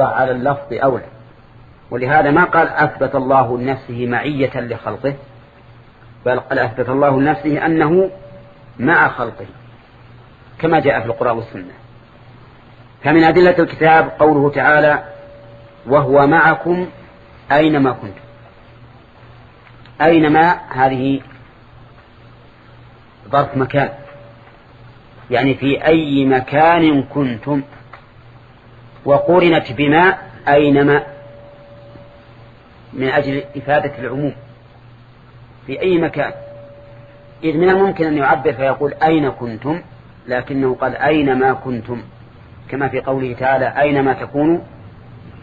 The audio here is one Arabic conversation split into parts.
على اللفظ أولى ولهذا ما قال أثبت الله لنفسه معية لخلقه بل قال أثبت الله لنفسه أنه مع خلقه كما جاء في القرآن والسنة. فمن أدلة الكتاب قوله تعالى وهو معكم أينما كنتم أينما هذه ظرف مكان يعني في أي مكان كنتم. وقرنت بما أينما من أجل إفادة العموم في أي مكان. إذ من الممكن أن يعبر فيقول أين كنتم لكنه قال أينما كنتم كما في قوله تعالى أينما تكونوا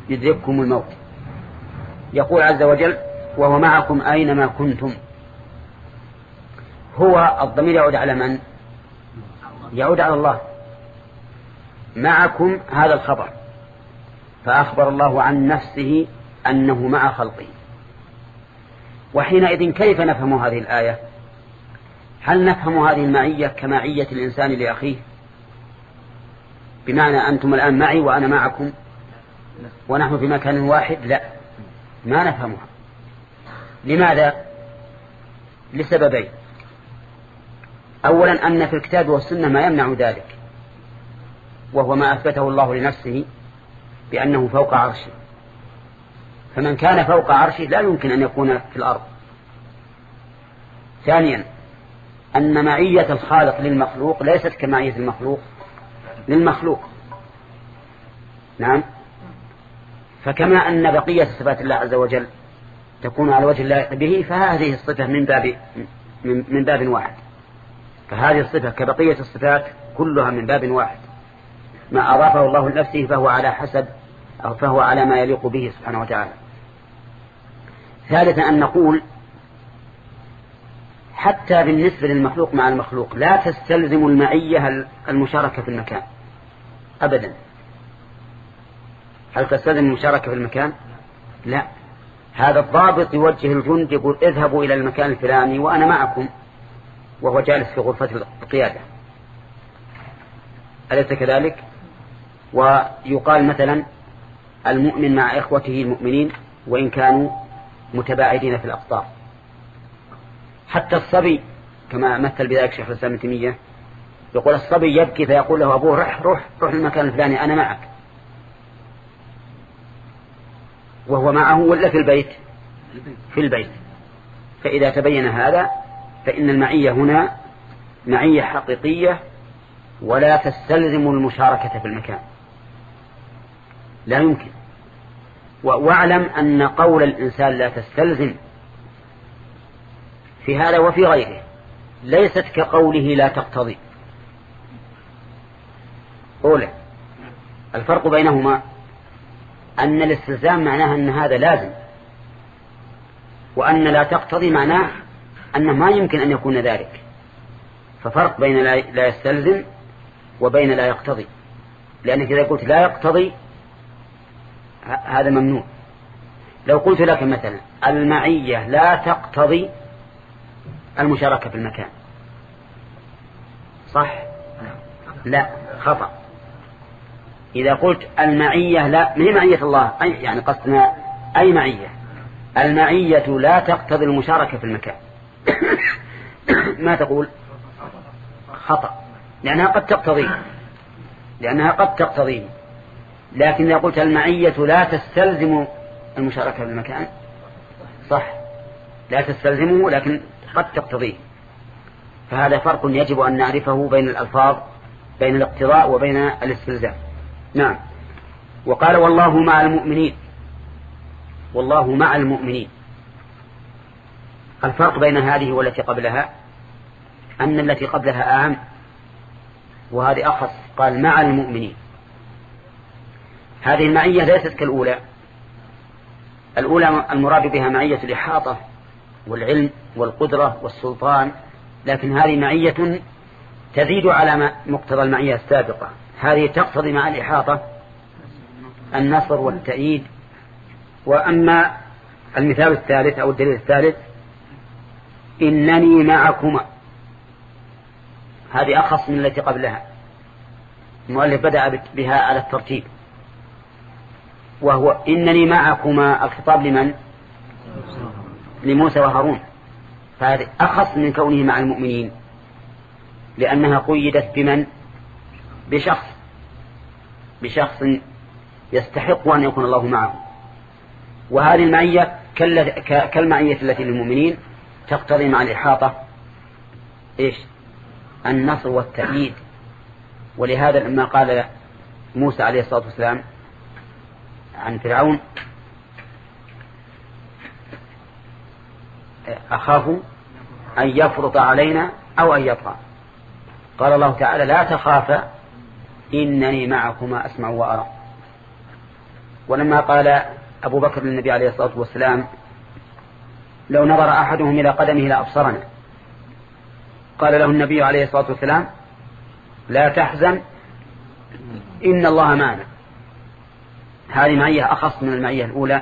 يدرككم الموت. يقول عز وجل وهو معكم أينما كنتم. هو الضمير يعود على من؟ يعود على الله. معكم هذا الخبر. فأخبر الله عن نفسه أنه مع خلقه. وحينئذ كيف نفهم هذه الآية؟ هل نفهم هذه المعية كمعية الإنسان لأخيه؟ بمعنى أنتم الآن معي وأنا معكم ونحن في مكان واحد؟ لا ما نفهمها. لماذا؟ لسببين. أولا أن في الكتاب والسنة ما يمنع ذلك وهو ما أثبته الله لنفسه بأنه فوق عرشه. فمن كان فوق عرشه لا يمكن أن يكون في الأرض. ثانيا أن معية الخالق للمخلوق ليست كمعية المخلوق للمخلوق. نعم. فكما أن بقية صفات الله عز وجل تكون على وجه الله به فهذه الصفة من باب من باب واحد. فهذه الصفة كبقية الصفات كلها من باب واحد. ما أضافه الله لنفسه فهو على حسب أو فهو على ما يليق به سبحانه وتعالى. ثالثا أن نقول حتى بالنسبة للمخلوق مع المخلوق لا تستلزم المعية المشاركة في المكان. أبدا. هل تستلزم المشاركة في المكان؟ لا. هذا الضابط يوجه الجند يقول اذهبوا إلى المكان الفلاني وأنا معكم وهو جالس في غرفة القيادة. أليس كذلك؟ ويقال مثلا المؤمن مع إخوته المؤمنين وإن كانوا متباعدين في الأقطار. حتى الصبي كما مثل بذلك شيخ الإسلام تيمية يقول الصبي يبكي فيقول له أبوه روح روح روح المكان الفلاني أنا معك. وهو معه ولا في البيت؟ في البيت. فإذا تبين هذا فإن المعية هنا معية حقيقية ولا تستلزم المشاركة في المكان. لا يمكن. واعلم أن قول الإنسان لا تستلزم في هذا وفي غيره ليست كقوله لا تقتضي. أولى الفرق بينهما أن الاستلزام معناه أن هذا لازم وأن لا تقتضي معناه أنه ما يمكن أن يكون ذلك. ففرق بين لا يستلزم وبين لا يقتضي. لأنك إذا قلت لا يقتضي هذا ممنوع. لو قلت لك مثلا المعية لا تقتضي المشاركة في المكان. صح؟ لا خطأ. إذا قلت المعية لا هي معية الله؟ أي يعني قصدنا أي معية؟ المعية لا تقتضي المشاركة في المكان. ما تقول؟ خطأ. لأنها قد تقتضي لأنها قد تقتضيه. لكن إذا قلت المعية لا تستلزم المشاركة في المكان صح. لا تستلزمه لكن قد تقتضيه. فهذا فرق يجب أن نعرفه بين الألفاظ بين الاقتضاء وبين الاستلزام. نعم. وقال والله مع المؤمنين. والله مع المؤمنين. الفرق بين هذه والتي قبلها أن التي قبلها أعم وهذه أخص قال مع المؤمنين. هذه المعية ليست كالأولى. الأولى المراد بها معية الإحاطة والعلم والقدرة والسلطان لكن هذه معية تزيد على مقتضى المعية السابقة. هذه تقتضي مع الإحاطة النصر والتأييد. وأما المثال الثالث أو الدليل الثالث إنني معكما. هذه أخص من التي قبلها. المؤلف بدأ بها على الترتيب. وهو إنني معكما الخطاب لمن؟ لموسى وهارون. فهذا أخص من كونه مع المؤمنين. لأنها قيدت بمن؟ بشخص. بشخص يستحق أن يكون الله معه. وهذه المعية كالمعية التي للمؤمنين تقتضي مع الإحاطة. إيش؟ النصر والتأييد. ولهذا لما قال موسى عليه الصلاة والسلام عن فرعون. أخاف أن يفرط علينا أو أن يطغى. قال الله تعالى لا تخافا إنني معكما أسمع وأرى. ولما قال أبو بكر للنبي عليه الصلاة والسلام لو نظر أحدهم إلى قدمه لأبصرنا. قال له النبي عليه الصلاة والسلام لا تحزن إن الله معنا. هذه معية أخص من المعية الأولى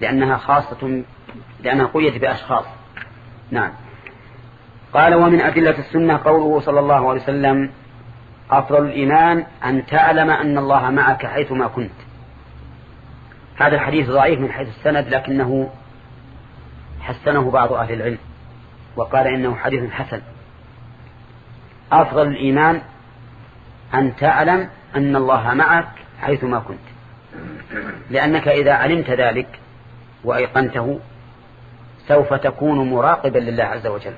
لأنها خاصة لأنها قيت بأشخاص. نعم. قال ومن أدلة السنة قوله صلى الله عليه وسلم أفضل الإيمان أن تعلم أن الله معك حيثما كنت هذا الحديث ضعيف من حيث السند لكنه حسنه بعض أهل العلم وقال إنه حديث حسن. أفضل الإيمان أن تعلم أن الله معك حيثما كنت لأنك إذا علمت ذلك وأيقنته سوف تكون مراقبا لله عز وجل.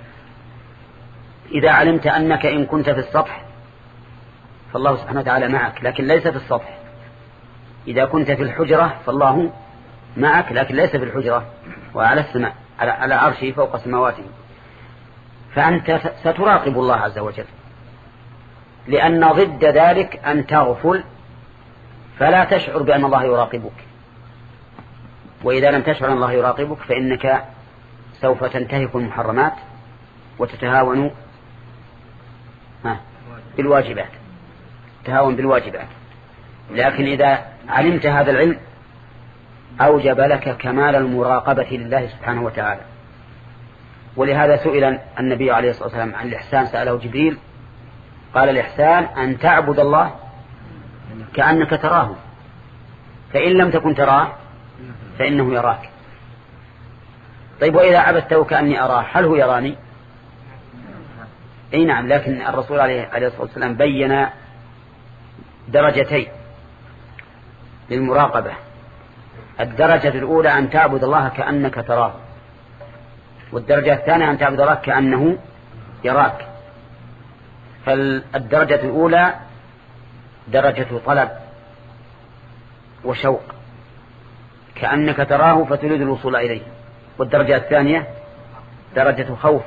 إذا علمت أنك إن كنت في السطح فالله سبحانه وتعالى معك لكن ليس في السطح. إذا كنت في الحجرة فالله معك لكن ليس في الحجرة وعلى السماء على عرشه فوق سماواته. فأنت ستراقب الله عز وجل. لأن ضد ذلك أن تغفل فلا تشعر بأن الله يراقبك. وإذا لم تشعر أن الله يراقبك فإنك سوف تنتهك المحرمات وتتهاون بالواجبات. تهاون بالواجبات. لكن إذا علمت هذا العلم أوجب لك كمال المراقبة لله سبحانه وتعالى. ولهذا سئل النبي عليه الصلاة والسلام عن الإحسان سأله جبريل قال الإحسان أن تعبد الله كأنك تراه. فإن لم تكن تراه فإنه يراك. طيب وإذا عبدته كأني أراه هل هو يراني؟ أي نعم لكن الرسول عليه الصلاة والسلام بين درجتين للمراقبة. الدرجة الأولى أن تعبد الله كأنك تراه والدرجة الثانية أن تعبد الله كأنه يراك. فالدرجة الأولى درجة طلب وشوق. كأنك تراه فتريد الوصول إليه. والدرجة الثانية درجة خوف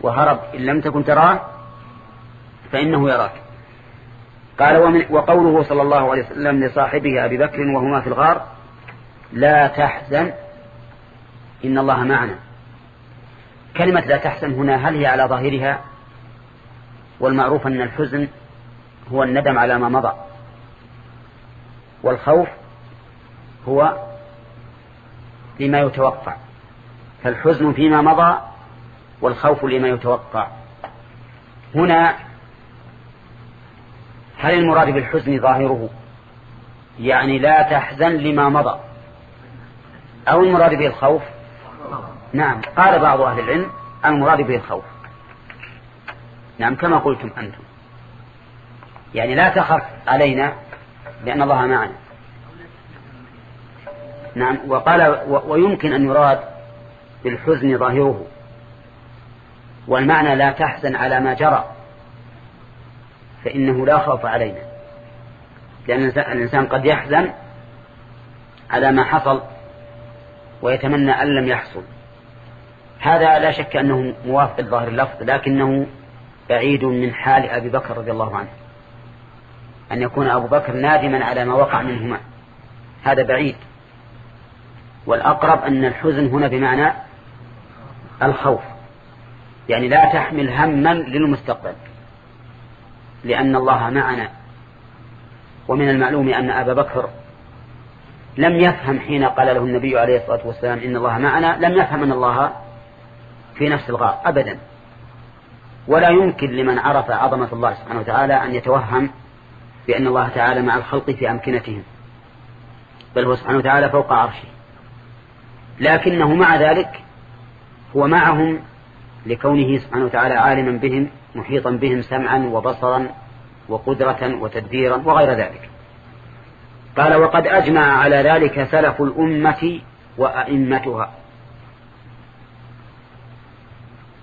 وهرب. إن لم تكن تراه فإنه يراك. قال وقوله صلى الله عليه وسلم لصاحبه أبي بكر وهما في الغار لا تحزن إن الله معنا. كلمة لا تحزن هنا هل هي على ظاهرها؟ والمعروف أن الحزن هو الندم على ما مضى. والخوف هو لما يتوقع. فالحزن فيما مضى والخوف لما يتوقع. هنا هل المراد بالحزن ظاهره؟ يعني لا تحزن لما مضى. أو المراد به الخوف نعم قال بعض أهل العلم المراد به الخوف نعم كما قلتم أنتم. يعني لا تخف علينا لأن الله معنا. نعم وقال ويمكن أن يراد بالحزن ظاهره. والمعنى لا تحزن على ما جرى فإنه لا خوف علينا. لأن الإنسان قد يحزن على ما حصل ويتمنى أن لم يحصل. هذا لا شك أنه موافق الظاهر اللفظ لكنه بعيد من حال أبي بكر رضي الله عنه. أن يكون أبو بكر نادما على ما وقع منهما. هذا بعيد. والأقرب أن الحزن هنا بمعنى الخوف. يعني لا تحمل هما للمستقبل. لأن الله معنا. ومن المعلوم أن أبا بكر لم يفهم حين قال له النبي عليه الصلاة والسلام إن الله معنا لم يفهم أن الله في نفس الغار أبدا. ولا يمكن لمن عرف عظمة الله سبحانه وتعالى أن يتوهم بأن الله تعالى مع الخلق في أمكنتهم. بل هو سبحانه وتعالى فوق عرشه. لكنه مع ذلك هو معهم لكونه سبحانه وتعالى عالما بهم محيطا بهم سمعا وبصرا وقدرة وتدبيرا وغير ذلك. قال وقد أجمع على ذلك سلف الأمة وأئمتها.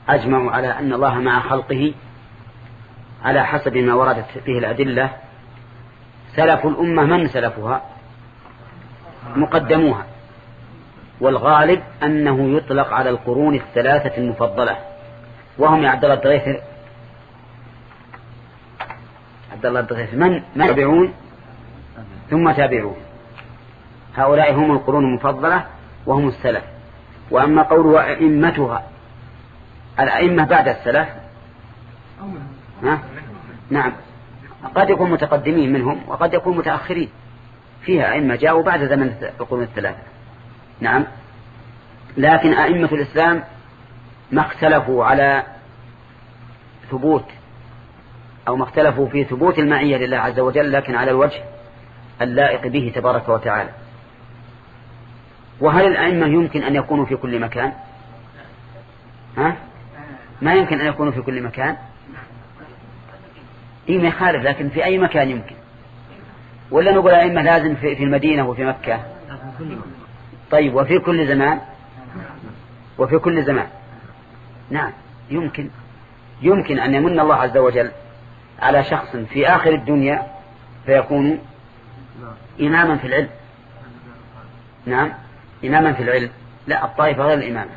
أجمعوا على أن الله مع خلقه على حسب ما وردت فيه الأدلة سلف الأمة من سلفها؟ مقدموها. والغالب أنه يطلق على القرون الثلاثة المفضلة. وهم يا عبد الله الدغيث عبد الله الدغيث. من؟ من؟ يتبعون ثم تابعون. هؤلاء هم القرون المفضلة وهم السلف. وأما قوله أئمتها الأئمة بعد السلف؟ ها؟ نعم. قد يكون متقدمين منهم وقد يكون متأخرين. فيها أئمة جاءوا بعد زمن القرون الثلاثة. نعم. لكن أئمة الإسلام ما اختلفوا على ثبوت أو ما اختلفوا في ثبوت المعية لله عز وجل لكن على الوجه اللائق به تبارك وتعالى. وهل الأئمة يمكن أن يكونوا في كل مكان؟ ها؟ ما يمكن أن يكونوا في كل مكان؟ إيه ما يخالف لكن في أي مكان يمكن. ولا نقول أئمة لازم في المدينة وفي مكة؟ طيب وفي كل زمان؟ وفي كل زمان. نعم يمكن. يمكن أن يمن الله عز وجل على شخص في آخر الدنيا فيكون إماما في العلم. نعم إماما في العلم. لا الطائفة غير الإمامة.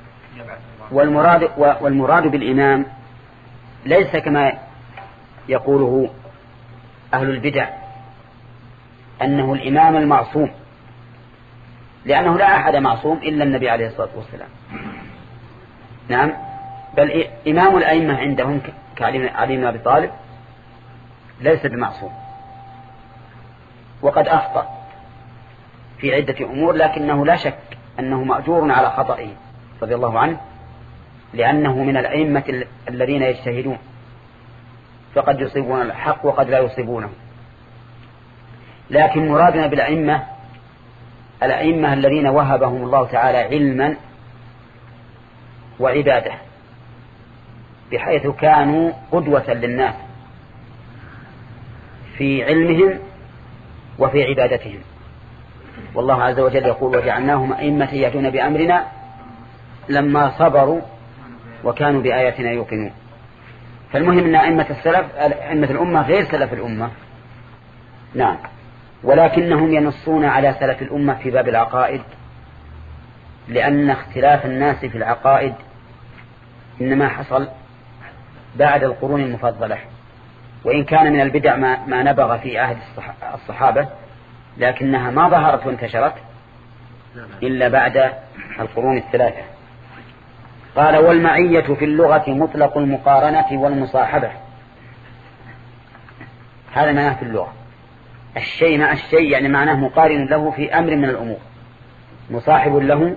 والمراد, والمراد بالإمام ليس كما يقوله أهل البدع أنه الإمام المعصوم لأنه لا أحد معصوم إلا النبي عليه الصلاة والسلام. نعم بل إمام الأئمة عندهم كعلي بن أبي طالب ليس بمعصوم. وقد أخطأ في عدة أمور لكنه لا شك أنه مأجور على خطئه رضي الله عنه لأنه من الأئمة الذين يجتهدون. فقد يصيبون الحق وقد لا يصيبونه. لكن مرادنا بالأئمة الأئمة الذين وهبهم الله تعالى علما وعبادة بحيث كانوا قدوة للناس في علمهم وفي عبادتهم. والله عز وجل يقول وجعلناهم أئمة يهدون بأمرنا لما صبروا وكانوا بآياتنا يوقنون. فالمهم أن أئمة السلف أئمة الأمة غير سلف الأمة. نعم. ولكنهم ينصون على سلف الأمة في باب العقائد لأن اختلاف الناس في العقائد إنما حصل بعد القرون المفضلة. وإن كان من البدع ما, ما نبغ في عهد الصحابة لكنها ما ظهرت وانتشرت إلا بعد القرون الثلاثة. قال والمعية في اللغة مطلق المقارنة والمصاحبة. هذا معناه في اللغة. الشيء مع الشيء يعني معناه مقارن له في أمر من الأمور. مصاحب له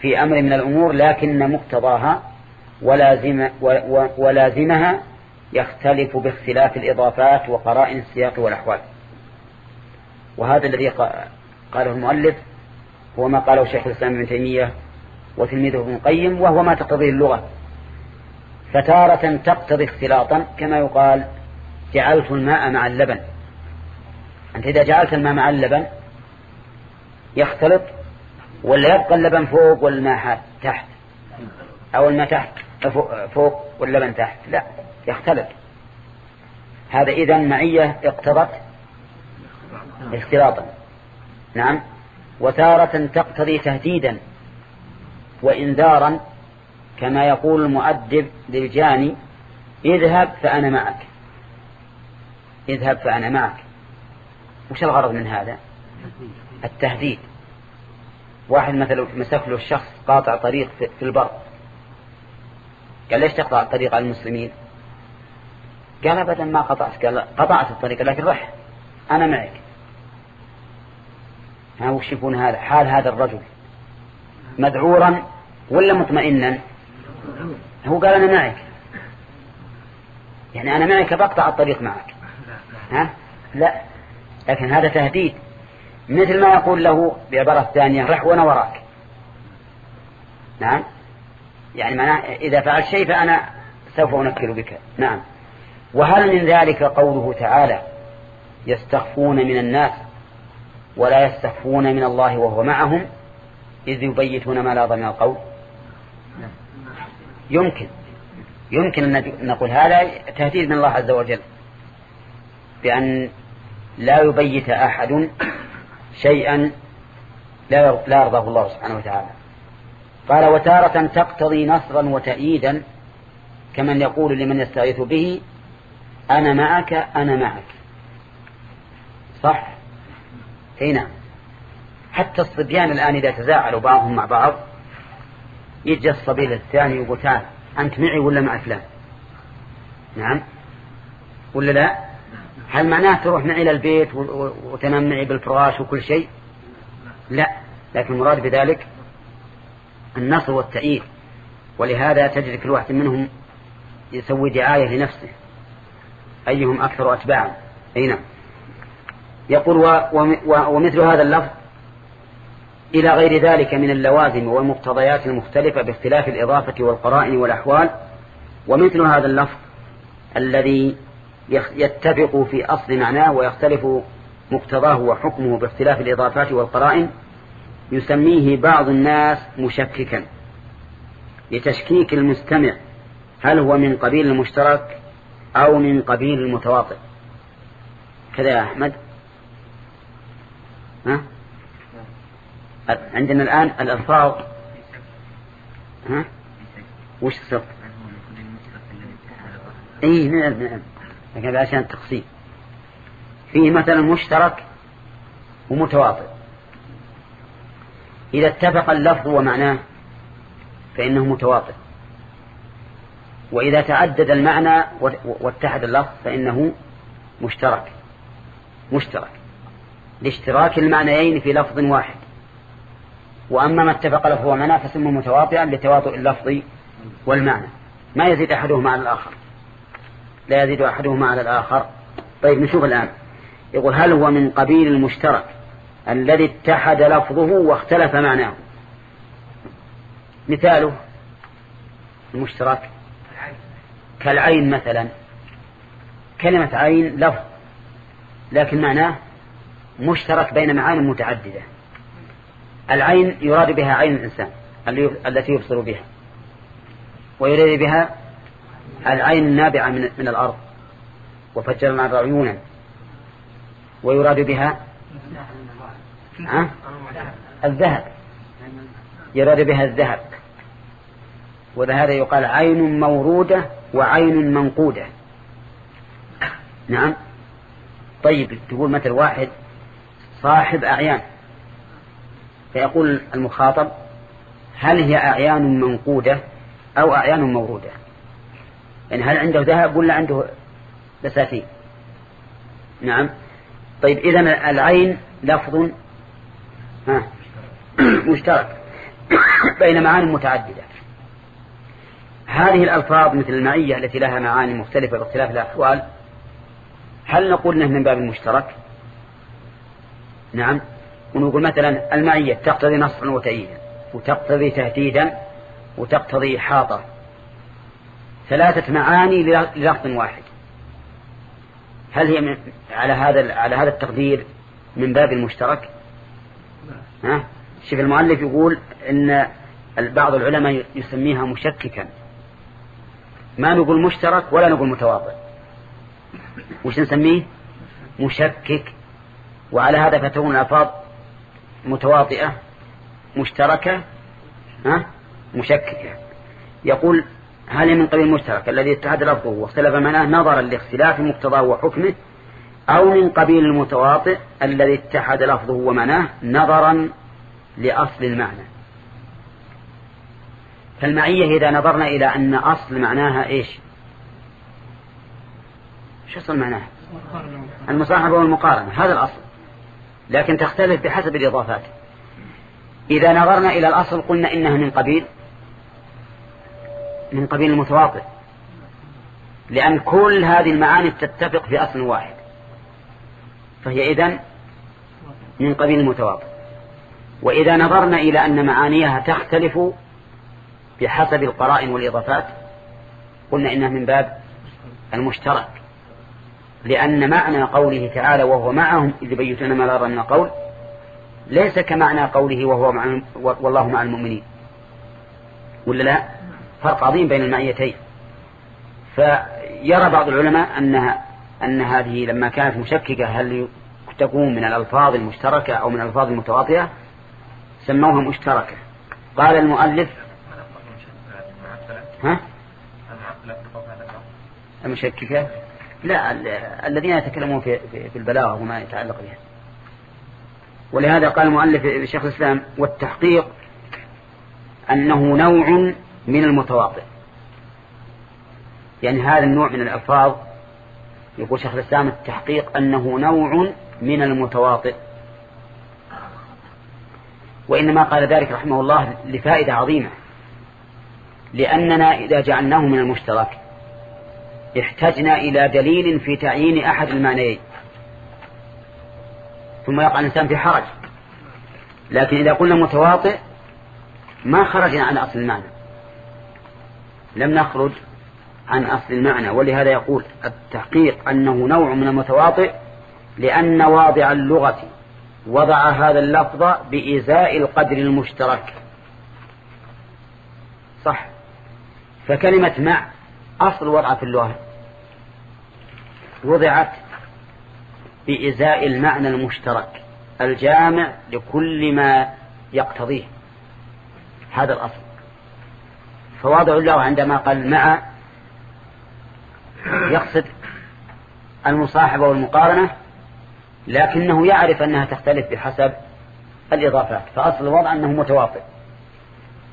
في أمر من الأمور لكن مقتضاها ولازم ولازمها يختلف باختلاف الإضافات وقرائن السياق والأحوال. وهذا الذي قاله المؤلف هو ما قاله شيخ الإسلام ابن تيمية وتلميذه ابن القيم وهو ما تقتضيه اللغة. فتارة تقتضي اختلاطا كما يقال جعلت الماء مع اللبن. أنت إذا جعلت الماء مع اللبن يختلط ولا يبقى اللبن فوق والماء تحت؟ أو الماء تحت فوق واللبن تحت؟ لا يختلط. هذا إذا معية اقتضت اختلاطا. نعم. وتارة تقتضي تهديدا. وإنذارا كما يقول المؤدب للجاني اذهب فأنا معك. اذهب فأنا معك. وش الغرض من هذا؟ التهديد. واحد مثلا مسك له الشخص قاطع طريق في البر. قال ليش تقطع الطريق على المسلمين؟ قال ابدا ما قطعت. قال قطعت الطريق لكن رح. أنا معك. ها وش يكون هذا؟ حال هذا الرجل. مذعورا ولا مطمئنا؟ هو قال أنا معك. يعني أنا معك بقطع الطريق معك. ها؟ لا. لكن هذا تهديد. مثل ما يقول له بعبارة ثانية رح وأنا وراك. نعم؟ يعني معناه إذا فعلت شيء فأنا سوف أنكر بك. نعم. وهل من ذلك قوله تعالى يستخفون من الناس ولا يستخفون من الله وهو معهم إذ يبيتون ما لا من القول. يمكن. يمكن أن نقول هذا تهديد من الله عز وجل. بأن لا يبيت أحد شيئا لا يرضاه الله سبحانه وتعالى. قال وتارة تقتضي نصرا وتأييدا كمن يقول لمن يستغيث به أنا معك أنا معك. صح؟ هنا حتى الصبيان الآن إذا تزاعلوا بعضهم مع بعض يجي الصبي الثاني يقول تعال أنت معي ولا مع فلان؟ نعم. ولا لا؟ هل معناه تروح معي إلى البيت وتنام معي بالفراش وكل شيء؟ لا. لكن المراد بذلك النصر والتأييد. ولهذا تجد كل واحد منهم يسوي دعاية لنفسه. أيهم أكثر أتباعا؟ أي نعم. يقول ومثل هذا اللفظ إلى غير ذلك من اللوازم والمقتضيات المختلفة باختلاف الإضافة والقرائن والأحوال ومثل هذا اللفظ الذي يتفق في أصل معناه ويختلف مقتضاه وحكمه باختلاف الإضافات والقرائن يسميه بعض الناس مشككا لتشكيك المستمع هل هو من قبيل المشترك أو من قبيل المتواطئ كذا يا أحمد ها؟ عندنا الآن الألفاظ. ها؟ وش الصف إي نعم نعم لكن عشان التقسيم. فيه مثلا مشترك ومتواطئ. إذا اتفق اللفظ ومعناه فإنه متواطئ. وإذا تعدد المعنى واتحد اللفظ فإنه مشترك. مشترك. لاشتراك المعنيين في لفظ واحد. وأما ما اتفق لفظ ومعنى فسمه متواطئا لتواطؤ اللفظ والمعنى. ما يزيد أحدهما على الآخر. لا يزيد أحدهما على الآخر. طيب نشوف الآن. يقول هل هو من قبيل المشترك الذي اتحد لفظه واختلف معناه؟ مثاله المشترك كالعين مثلا. كلمة عين لفظ لكن معناه مشترك بين معان متعددة. العين يراد بها عين الإنسان التي يبصر بها. ويراد بها العين النابعة من, من الأرض. وفجرنا عيونا. ويراد بها الذهب. يراد بها الذهب. وهذا يقال عين مورودة وعين منقودة. نعم. طيب تقول مثل واحد صاحب أعيان. فيقول المخاطب هل هي أعيان منقودة أو أعيان مورودة؟ يعني هل عنده ذهب ولا عنده بساتين نعم. طيب إذا العين لفظ ها مشترك بين معاني متعددة. هذه الألفاظ مثل المعية التي لها معاني مختلفة باختلاف الأحوال هل نقول انه من باب المشترك؟ نعم. ونقول مثلا المعية تقتضي نصرا وتأييدا وتقتضي تهديدا وتقتضي إحاطة. ثلاثة معاني للفظ واحد. هل هي من على هذا على هذا التقدير من باب المشترك؟ ها؟ شوف المؤلف يقول إن بعض العلماء يسميها مشككا. ما نقول مشترك ولا نقول متواضع. وش نسميه؟ مشكك. وعلى هذا فتكون الألفاظ متواطئة مشتركة ها؟ مشككة. يقول هل من قبيل المشترك الذي اتحد لفظه واختلف معناه نظرا لاختلاف مقتضاه وحكمه أو من قبيل المتواطئ الذي اتحد لفظه ومعناه نظرا لأصل المعنى. فالمعية إذا نظرنا إلى أن أصل معناها إيش؟ شو أصل معناها؟ المصاحبة والمقارنة هذا الأصل. لكن تختلف بحسب الإضافات. إذا نظرنا إلى الأصل قلنا إنها من قبيل من قبيل المتواطئ لأن كل هذه المعاني تتفق في أصل واحد فهي إذن من قبيل المتواطئ وإذا نظرنا إلى أن معانيها تختلف بحسب القرائن والإضافات قلنا إنها من باب المشترك. لأن معنى قوله تعالى وهو معهم إذ بيتنا ما لا من قول ليس كمعنى قوله وهو مع والله مع المؤمنين. ولا لا؟ فرق عظيم بين المعيتين. فيرى بعض العلماء أنها أن هذه لما كانت مشككة هل تكون من الألفاظ المشتركة أو من الألفاظ المتواطئة؟ سموها مشتركة. قال المؤلف ها؟ المشككة؟ لا الذين يتكلمون في, في البلاغة وما يتعلق بها. ولهذا قال المؤلف شيخ الإسلام والتحقيق أنه نوع من المتواطئ يعني هذا النوع من الألفاظ يقول شيخ الإسلام التحقيق أنه نوع من المتواطئ وإنما قال ذلك رحمه الله لفائدة عظيمة لأننا إذا جعلناه من المشترك احتجنا إلى دليل في تعيين أحد المعنيين. ثم يقع الإنسان في حرج. لكن إذا قلنا متواطئ ما خرجنا عن أصل المعنى. لم نخرج عن أصل المعنى ولهذا يقول التحقيق أنه نوع من المتواطئ لأن واضع اللغة وضع هذا اللفظ بإزاء القدر المشترك. صح. فكلمة مع أصل وضع في اللغة. وضعت بإزاء المعنى المشترك الجامع لكل ما يقتضيه. هذا الأصل. فواضع الله عندما قال مع يقصد المصاحبة والمقارنة لكنه يعرف أنها تختلف بحسب الإضافات. فأصل الوضع أنه متواطئ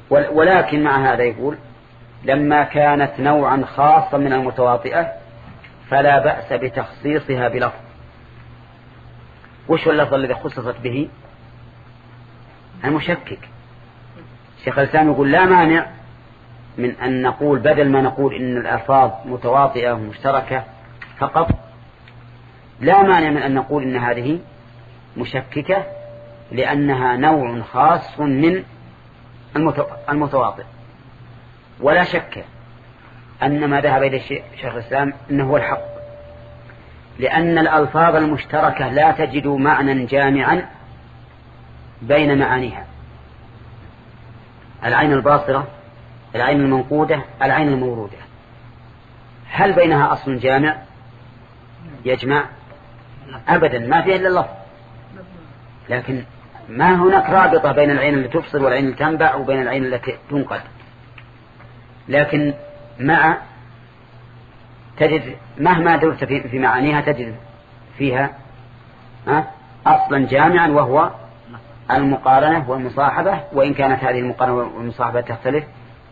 ولكن مع هذا يقول لما كانت نوعا خاصا من المتواطئة فلا بأس بتخصيصها بلفظ. وش اللفظ الذي خصصت به؟ المشكك. شيخ الإسلام يقول لا مانع من أن نقول بدل ما نقول إن الألفاظ متواطئة ومشتركة فقط لا مانع من أن نقول إن هذه مشككة لأنها نوع خاص من المتواطئ. ولا شك أن ما ذهب إليه شيخ الإسلام أنه هو الحق. لأن الألفاظ المشتركة لا تجد معنى جامعا بين معانيها. العين الباصرة العين المنقودة العين المورودة هل بينها أصل جامع؟ يجمع. أبدا ما فيها إلا اللفظ. لكن ما هناك رابطة بين العين التي تبصر والعين التي تنبع وبين العين التي تنقد؟ لكن مع تجد مهما درت في معانيها تجد فيها أصلا جامعا وهو المقارنة والمصاحبة وإن كانت هذه المقارنة والمصاحبة تختلف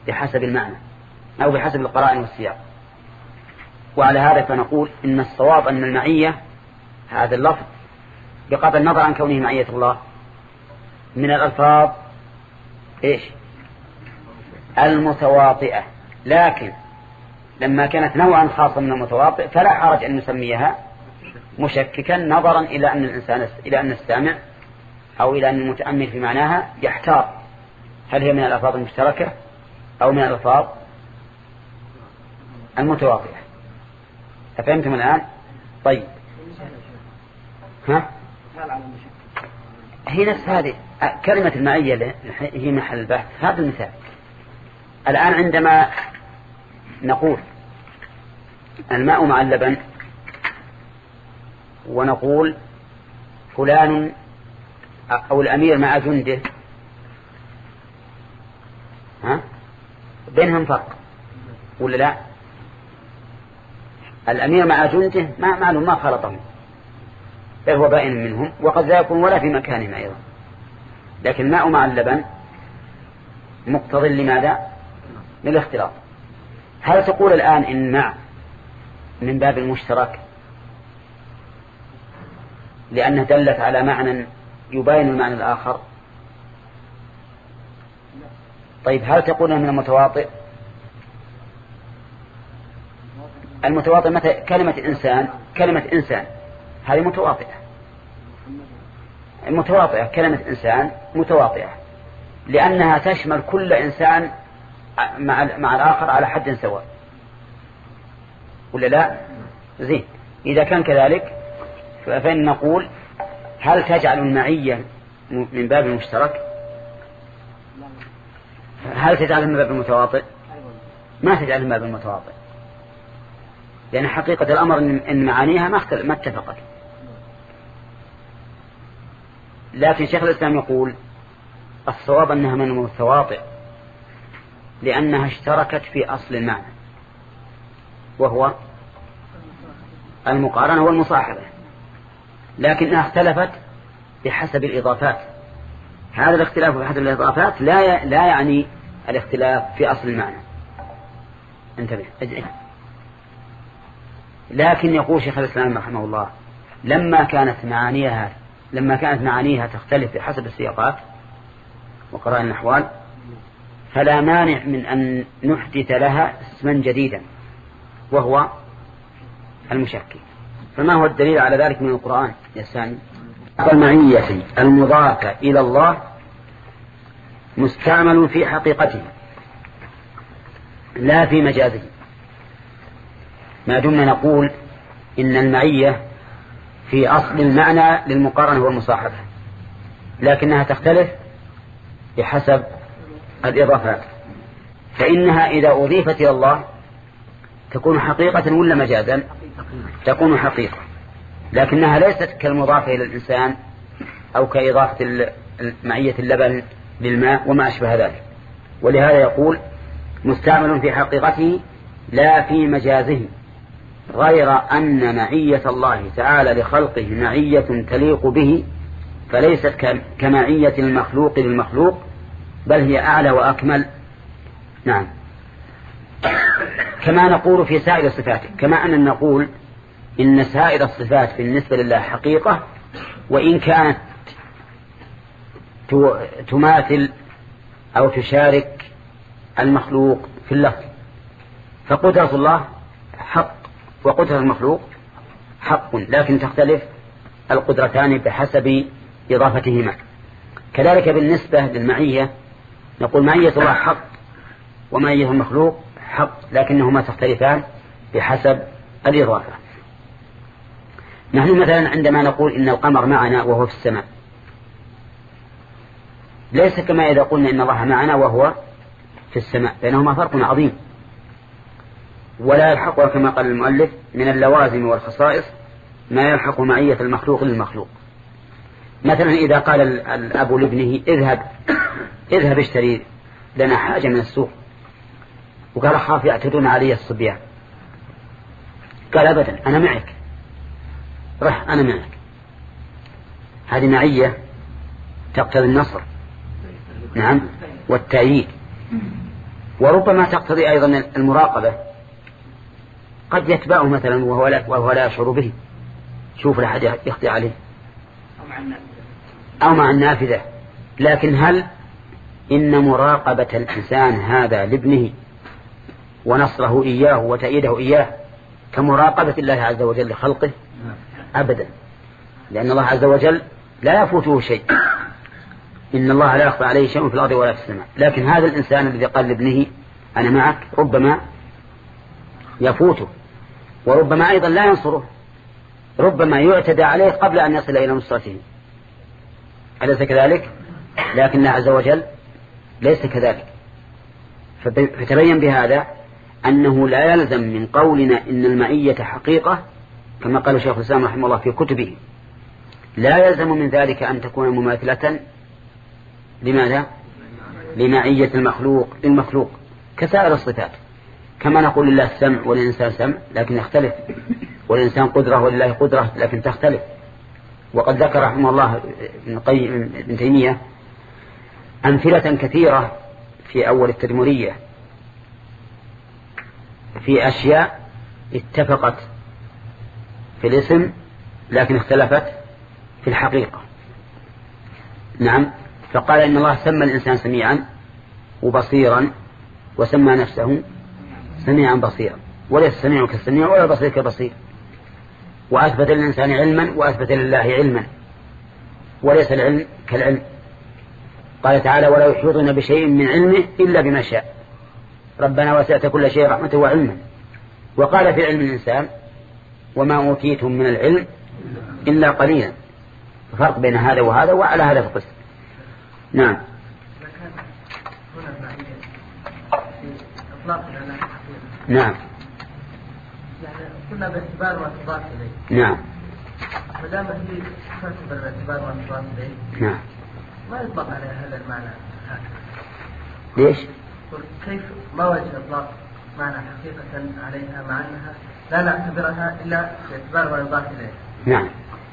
بحسب المعنى أو بحسب القرائن والسياق. وعلى هذا فنقول إن الصواب أن المعية هذا اللفظ بقطع النظر عن كونه معية الله من الألفاظ إيش؟ المتواطئة. لكن لما كانت نوعا خاصا من المتواطئ فلا حرج أن نسميها مشككا نظرا إلى أن الإنسان إلى أن السامع أو إلى أن المتأمل في معناها يحتار هل هي من الألفاظ المشتركة أو من الألفاظ المتواطئة. أفهمتم الآن؟ طيب. ها؟ هي نفس هذه كلمة المعية هي محل البحث هذا المثال. الآن عندما نقول الماء مع اللبن ونقول فلان أو الأمير مع جنده ها؟ بينهم فرق ولا لا؟ الأمير مع جنده ما معلوم ما خلطهم بل هو بائن منهم وقد لا يكون ولا في مكانهم أيضا. لكن الماء مع اللبن مقتضي لماذا؟ للاختلاط هل تقول الآن إن مع من باب المشترك؟ لأنها دلت على معنى يباين المعنى الآخر. طيب هل تقول من المتواطئ؟ المتواطئ متى؟ كلمة إنسان كلمة إنسان هذه متواطئة. متواطئة كلمة إنسان متواطئة لأنها تشمل كل إنسان مع مع الآخر على حد سواء. ولا لا؟ زين. إذا كان كذلك فإن نقول هل تجعل المعية من باب المشترك هل تجعل من باب المتواطئ ما تجعل من باب المتواطئ لأن حقيقة الأمر إن معانيها ما ما اتفقت. لكن شيخ الإسلام يقول الصواب أنها من المتواطئ. لأنها اشتركت في أصل المعنى. وهو المقارنة والمصاحبة. لكنها اختلفت بحسب الإضافات. هذا الاختلاف بحسب الإضافات لا لا يعني الاختلاف في أصل المعنى. انتبه. لكن يقول شيخ الإسلام رحمه الله لما كانت معانيها لما كانت معانيها تختلف بحسب السياقات وقرائن الأحوال فلا مانع من أن نحدث لها اسما جديدا وهو المشكل فما هو الدليل على ذلك من القرآن يا سامي؟ المعية المضافة إلى الله مستعمل في حقيقته لا في مجازه. ما دمنا نقول إن المعية في أصل المعنى للمقارنة والمصاحبة لكنها تختلف بحسب الإضافات فإنها إذا أضيفت إلى الله تكون حقيقة ولا مجازا؟ تكون حقيقة. لكنها ليست كالمضافة إلى الإنسان أو كإضافة معية اللبن للماء وما أشبه ذلك. ولهذا يقول مستعمل في حقيقته لا في مجازه غير أن معية الله تعالى لخلقه معية تليق به فليست كمعية المخلوق للمخلوق بل هي أعلى وأكمل. نعم. كما نقول في سائر الصفات كما أن نقول إن سائر الصفات بالنسبة لله حقيقة وإن كانت تماثل أو تشارك المخلوق في اللفظ. فقدرة الله حق وقدرة المخلوق حق لكن تختلف القدرتان بحسب إضافتهما. كذلك بالنسبة للمعية نقول معية الله حق ومعية المخلوق حق لكنهما تختلفان بحسب الإضافة. نحن مثلا عندما نقول إن القمر معنا وهو في السماء ليس كما إذا قلنا إن الله معنا وهو في السماء بينهما فرق عظيم. ولا يلحقها كما قال المؤلف من اللوازم والخصائص ما يلحق معية المخلوق للمخلوق. مثلا إذا قال الأب لابنه اذهب اذهب اشتري لنا حاجة من السوق. وقال أخاف يعتدون علي الصبيان. قال أبدا أنا معك. رح أنا معك. هذه معية تقتضي النصر. نعم والتأييد. وربما تقتضي أيضا المراقبة. قد يتبعه مثلا وهو لا, وهو لا يشعر به. شوف لحد يخطي عليه. أو مع النافذة. لكن هل إن مراقبة الإنسان هذا لابنه ونصره إياه وتأييده إياه كمراقبة الله عز وجل لخلقه؟ أبدا. لأن الله عز وجل لا يفوته شيء. إن الله لا يخفى عليه شيء في الأرض ولا في السماء. لكن هذا الإنسان الذي قال لابنه أنا معك ربما يفوته. وربما أيضا لا ينصره. ربما يعتدى عليه قبل أن يصل إلى نصرته. أليس كذلك؟ لكن الله عز وجل ليس كذلك. فتبين بهذا أنه لا يلزم من قولنا إن المعية حقيقة كما قال شيخ الإسلام رحمه الله في كتبه. لا يلزم من ذلك أن تكون مماثلة لماذا؟ لمعية المخلوق للمخلوق كسائر الصفات. كما نقول لله السمع وللإنسان سمع لكن يختلف. وللإنسان قدرة ولله قدرة لكن تختلف. وقد ذكر رحمه الله ابن قيم ابن تيمية أمثلة كثيرة في أول التدمرية في أشياء اتفقت في الاسم لكن اختلفت في الحقيقة. نعم فقال إن الله سمى الإنسان سميعا وبصيرا وسمى نفسه سميعا بصيرا وليس السميع كالسميع ولا البصير كالبصير وأثبت للإنسان علما وأثبت لله علما وليس العلم كالعلم. قال تعالى ولا يحيطون بشيء من علمه إلا بما شاء. ربنا وسعت كل شيء رحمة وعلما وقال في علم الإنسان وما أوتيتم من العلم إلا قليلا. فرق بين هذا وهذا وعلى هذا فقس نعم. نعم. كنا باعتبار ما تضاف إليه. نعم. ما دام في تعتبر باعتبار ما تضاف إليه. نعم. ما يطلق على هذا المعنى ليش؟ كيف ما وجه اطلاق معنى حقيقة عليها مع انها لا نعتبرها إلا باعتبار ما يضاف إليه. نعم.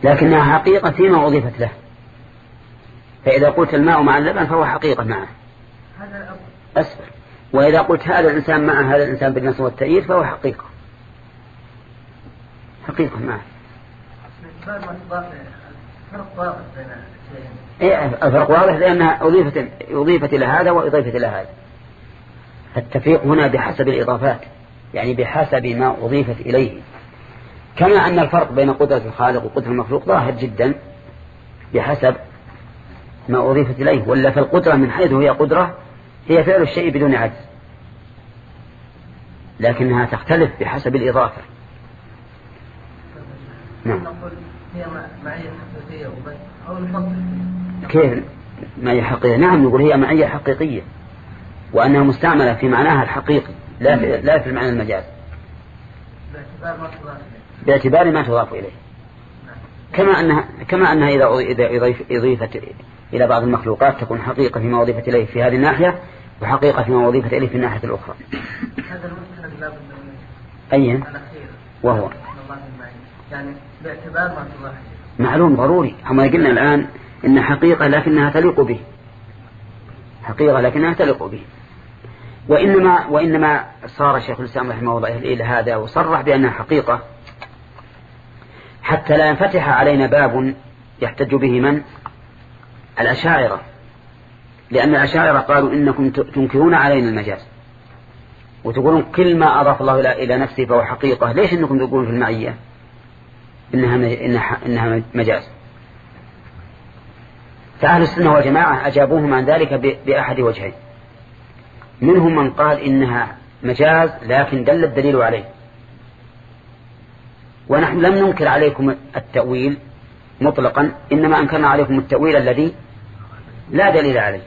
لكنها حقيقة فيما أضيفت له. فإذا قلت الماء مع اللبن فهو حقيقة معه. هذا أسفل. وإذا قلت هذا الإنسان مع هذا الإنسان بالنص والتأييد فهو حقيقة حقيقة معه باعتبار ما تضاف فرق واضح بين الشيئين. إيه الفرق واضح لأنها أضيفت, أضيفت إلى هذا وأضيفت إلى هذا. التفريق هنا بحسب الإضافات يعني بحسب ما أضيفت إليه. كما أن الفرق بين قدرة الخالق وقدرة المخلوق ظاهر جدا بحسب ما أضيفت إليه ولا فالقدرة من حيث هي قدرة هي فعل الشيء بدون عجز. لكنها تختلف بحسب الإضافة. نعم. نقول هي معية حقيقية أو نفضل كيف؟ هي حقيقية؟ نعم نقول هي معية حقيقية. وأنها مستعملة في معناها الحقيقي لا في, لا في المعنى المجاز. باعتبار ما تضاف إليه. باعتبار ما تضاف إليه. كما أنها, كما أنها إذا إذا أضيف- أضيفت إلى بعض المخلوقات تكون حقيقة فيما أضيفت إليه في هذه الناحية وحقيقة فيما أضيفت إليه في الناحية الأخرى. هذا المستند لابد من أي الأخير. وهو. يعني باعتبار ما اليه. معلوم ضروري. كما قلنا الآن إن حقيقة لكنها تليق به. حقيقة لكنها تليق به. وإنما, وإنما صار شيخ الإسلام رحمه الله إلى هذا وصرح بأنها حقيقة. حتى لا ينفتح علينا باب يحتج به من؟ الأشاعرة. لأن الأشاعرة قالوا إنكم تنكرون علينا المجاز. وتقولون كل ما أضاف الله إلى- إلى نفسه فهو حقيقة. ليش إنكم تقولون في المعية؟ إنها, إنها, إنها مجاز. فأهل السنة والجماعة أجابوهم عن ذلك بأحد وجهين. منهم من قال إنها مجاز لكن دل الدليل عليه. ونحن لم ننكر عليكم التأويل مطلقا إنما أنكرنا عليكم التأويل الذي لا دليل عليه.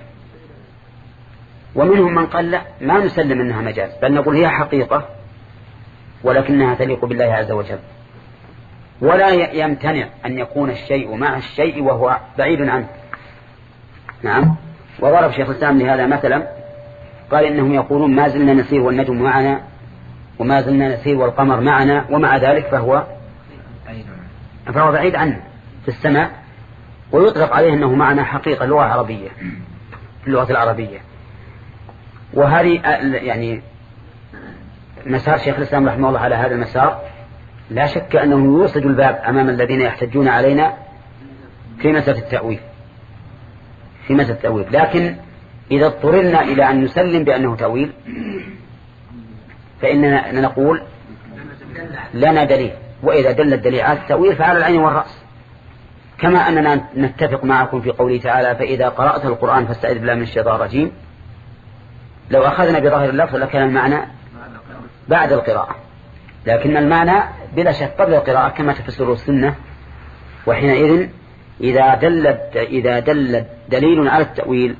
ومنهم من قال لا ما نسلم أنها مجاز بل نقول هي حقيقة ولكنها تليق بالله عز وجل. ولا يمتنع أن يكون الشيء مع الشيء وهو بعيد عنه. نعم. وضرب شيخ الإسلام لهذا مثلا. قال إنهم يقولون ما زلنا نسير والنجم معنا وما زلنا نسير والقمر معنا ومع ذلك فهو فهو بعيد عنه في السماء. ويطلق عليه أنه معنى حقيقة لغة عربية في اللغة العربية. وهذه يعني مسار شيخ الإسلام رحمه الله على هذا المسار. لا شك أنه يوصد الباب أمام الذين يحتجون علينا في مسألة التأويل. في مسألة التأويل. لكن إذا اضطررنا إلى أن نسلم بأنه تأويل فإننا نقول لنا دليل. وإذا دل الدليل على التأويل فعلى العين والرأس. كما أننا نتفق معكم في قوله تعالى فإذا قرأت القرآن فاستعذ بالله من الشيطان الرجيم لو أخذنا بظاهر اللفظ لكان المعنى بعد القراءة. لكن المعنى بلا شك قبل القراءة كما تفسر السنة وحينئذ إذا دل إذا دل دليل على التأويل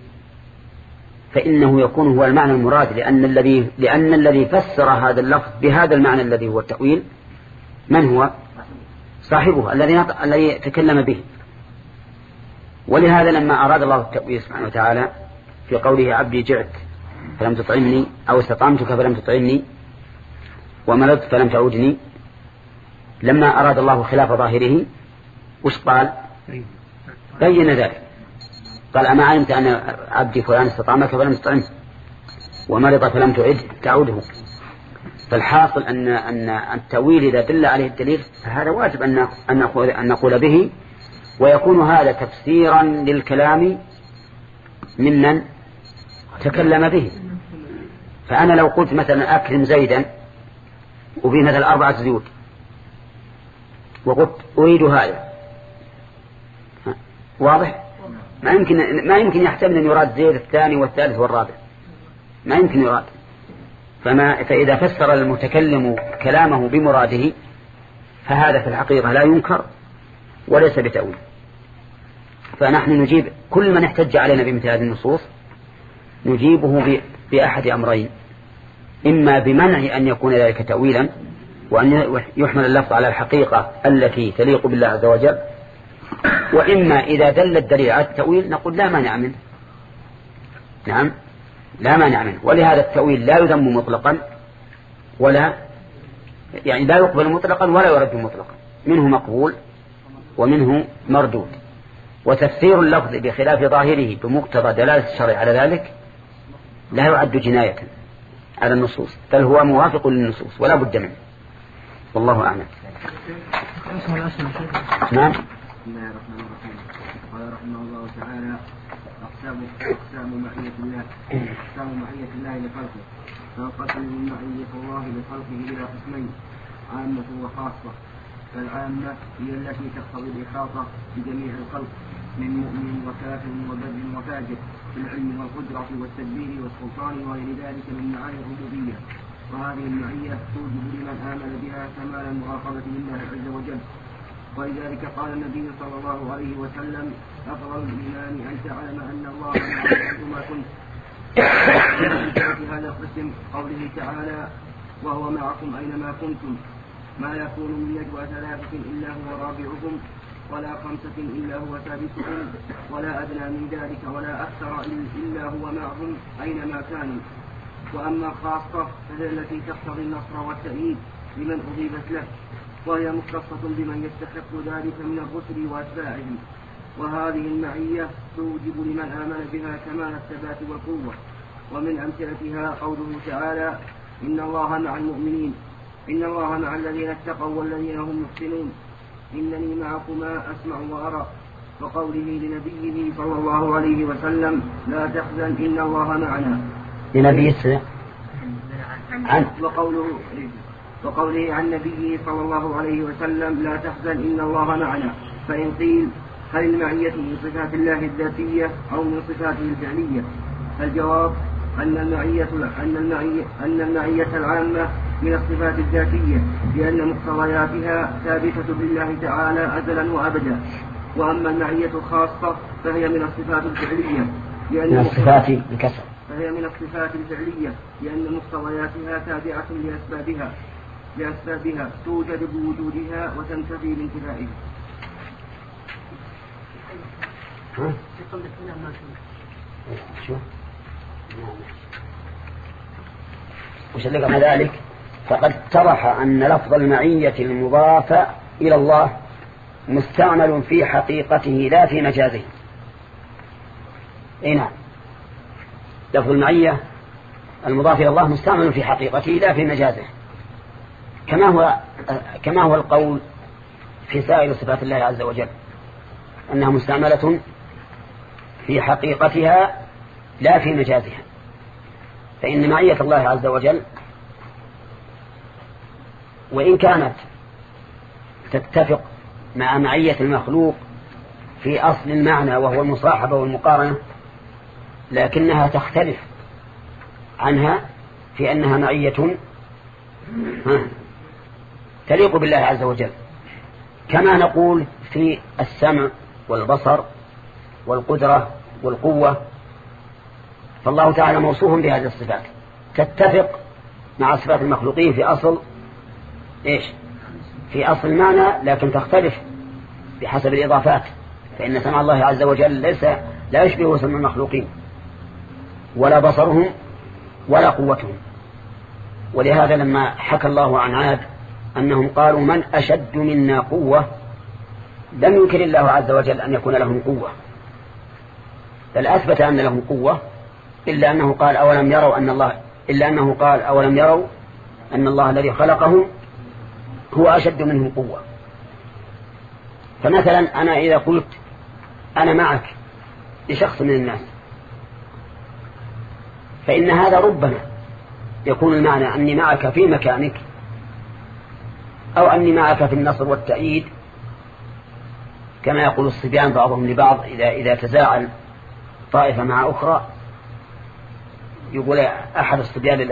فإنه يكون هو المعنى المراد لأن الذي لأن الذي فسر هذا اللفظ بهذا المعنى الذي هو التأويل من هو صاحبه الذي. الذي تكلم به ولهذا لما أراد الله التأويل سبحانه وتعالى في قوله عبدي جعت فلم تطعمني أو استطعمتك فلم تطعمني وملذت فلم تعودني. لما أراد الله خلاف ظاهره وش قال؟ بين ذلك. قال أما علمت أن عبدي فلان استطعمك فلم تطعمه ومرض فلم تعد تعوده. فالحاصل أن أن التأويل إذا دل عليه الدليل فهذا واجب أن أن نقول, أن نقول به ويكون هذا تفسيرا للكلام ممن تكلم به. فأنا لو قلت مثلا أكرم زيدا وفي مثلا أربعة زيوت. وقلت أريد هذا. واضح؟ ما يمكن ما يمكن يحتمل أن يراد زيد الثاني والثالث والرابع. ما يمكن يراد. فما فإذا فسر المتكلم كلامه بمراده فهذا في الحقيقة لا ينكر وليس بتأويل. فنحن نجيب كل من احتج علينا بمثل هذه النصوص نجيبه بأحد أمرين. إما بمنع أن يكون ذلك تأويلا وأن يحمل اللفظ على الحقيقة التي تليق بالله عز وجل وإما إذا دل الدليل على التأويل نقول لا مانع منه. نعم؟ لا مانع منه. ولهذا التأويل لا يذم مطلقا ولا يعني لا يقبل مطلقا ولا يرد مطلقا. منه مقبول ومنه مردود. وتفسير اللفظ بخلاف ظاهره بمقتضى دلالة الشرع على ذلك لا يعد جناية. على النصوص. بل هو موافق للنصوص ولا بد منه. والله أعلم. نعم. بسم الله الرحمن الرحيم قال رحمه الله تعالى أقسام أقسام معية الله أقسام معية الله لخلقه فانقسم من معية الله لخلقه إلى قسمين عامة وخاصة فالعامة هي التي تقتضي الإحاطة بجميع الخلق. من مؤمن وكافر وبر وفاجر في العلم والقدرة والتدبير والسلطان وغير ذلك من معاني الربوبية. وهذه المعية توجب لمن آمن بها كمال المراقبة لله عز وجل. ولذلك قال النبي صلى الله عليه وسلم أفضل الإيمان أن تعلم أن الله ما كنت. في هذا القسم قوله تعالى وهو معكم أينما كنتم. ما يكون من نجوى ثلاثة إلا هو رابعكم. ولا خمسة إلا هو سادسكم ولا أدنى من ذلك ولا أكثر إلا هو معهم أينما كانوا. وأما الخاصة فهي التي تقتضي النصر والتأييد لمن أضيبت له وهي مختصة بمن يستحق ذلك من الرسل وأتباعهم وهذه المعية توجب لمن آمن بها كمال الثبات والقوة. ومن أمثلتها قوله تعالى إن الله مع المؤمنين. إن الله مع الذين اتقوا والذين هم محسنون. إنني معكما أسمع وأرى. وقوله لنبيه صلى الله عليه وسلم لا تحزن إن الله معنا. لنبي عن وقوله وقوله عن نبيه صلى الله عليه وسلم لا تحزن إن الله معنا. فإن قيل هل المعية من صفات الله الذاتية أو من صفاته الفعلية؟ الجواب أن المعية أن المعية أن المعية العامة من الصفات الذاتية لأن مقتضياتها ثابتة بالله تعالى أزلا وأبدا وأما المعية الخاصة فهي من الصفات الفعلية لأن من الصفات بكسر فهي من الصفات الفعلية لأن مقتضياتها تابعة لأسبابها لأسبابها توجد بوجودها وتنتفي بانتفائها. شو؟ وش اللي قبل ذلك فقد اتضح أن لفظ المعية المضافة إلى الله مستعمل في حقيقته لا في مجازه. أي نعم. لفظ المعية المضاف إلى الله مستعمل في حقيقته لا في مجازه. كما هو كما هو القول في سائر صفات الله عز وجل أنها مستعملة في حقيقتها لا في مجازها. فإن معية الله عز وجل وإن كانت تتفق مع معية المخلوق في أصل المعنى وهو المصاحبة والمقارنة لكنها تختلف عنها في أنها معية تليق بالله عز وجل. كما نقول في السمع والبصر والقدرة والقوة فالله تعالى موصوف بهذه الصفات. تتفق مع صفات المخلوقين في أصل إيش؟ في أصل المعنى لكن تختلف بحسب الإضافات فإن سمع الله عز وجل ليس لا يشبه سمع المخلوقين ولا بصرهم ولا قوتهم. ولهذا لما حكى الله عن عاد أنهم قالوا من أشد منا قوة لم ينكر الله عز وجل أن يكون لهم قوة. بل أثبت أن لهم قوة إلا أنه قال أولم يروا أن الله إلا أنه قال أولم يروا أن الله الذي خلقهم هو أشد منهم قوة. فمثلا أنا إذا قلت أنا معك لشخص من الناس فإن هذا ربما يكون المعنى أني معك في مكانك أو أني معك في النصر والتأييد كما يقول الصبيان بعضهم لبعض إذا, إذا تزاعل طائفة مع أخرى يقول أحد الصبيان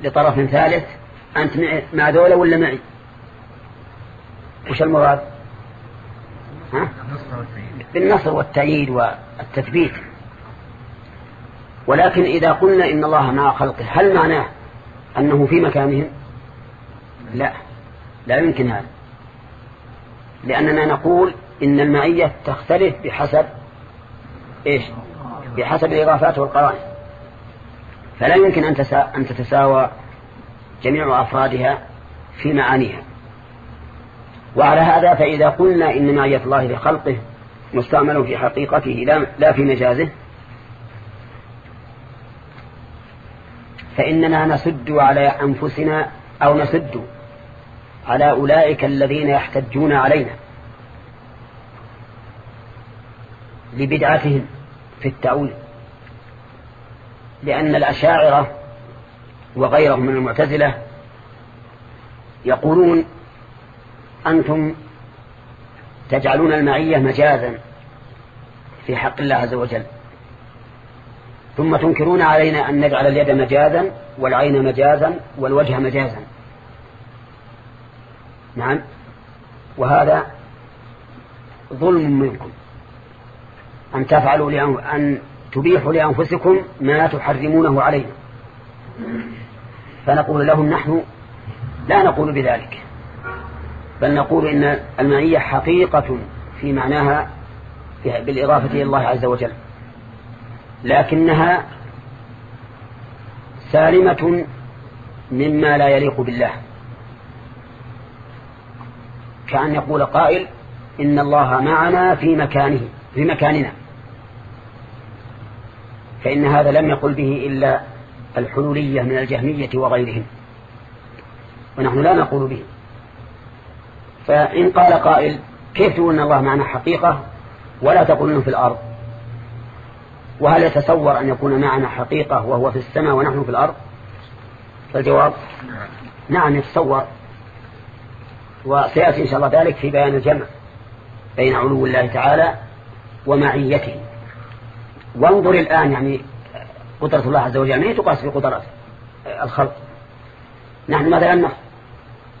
لطرف ثالث أنت مع دولة ولا معي؟ وش المراد؟ ها؟ بالنصر والتأييد والتثبيت. ولكن إذا قلنا إن الله مع خلقه هل معناه أنه في مكانهم؟ لا. لا يمكن هذا. لأننا نقول إن المعية تختلف بحسب إيش؟ بحسب الإضافات والقرائن. فلا يمكن أن تتساوى جميع أفرادها في معانيها. وعلى هذا فإذا قلنا إن معية الله لخلقه مستعمل في حقيقته لا في مجازه فإننا نسد على أنفسنا أو نسد على أولئك الذين يحتجون علينا لبدعتهم في التأويل. لأن الأشاعرة وغيرهم من المعتزلة يقولون أنتم تجعلون المعية مجازا في حق الله عز وجل. ثم تنكرون علينا أن نجعل اليد مجازا والعين مجازا والوجه مجازا. نعم. وهذا ظلم منكم. أن تفعلوا لأن أن تبيحوا لأنفسكم ما تحرمونه علينا. فنقول لهم نحن لا نقول بذلك بل نقول إن المعية حقيقة في معناها بالإضافة إلى الله عز وجل لكنها سالمة مما لا يليق بالله. كأن يقول قائل إن الله معنا في مكانه في مكاننا. فإن هذا لم يقل به إلا الحلولية من الجهمية وغيرهم. ونحن لا نقول به. فإن قال قائل كيف تقول أن الله معنا حقيقة ولا تقول أنه في الأرض؟ وهل يتصور أن يكون معنا حقيقة وهو في السماء ونحن في الأرض؟ فالجواب نعم يتصور. وسيأتي إن شاء الله ذلك في بيان الجمع بين علو الله تعالى ومعيته. وانظر الآن يعني قدرة الله عز وجل. ما تقاس بقدرة الخلق. نحن مثلا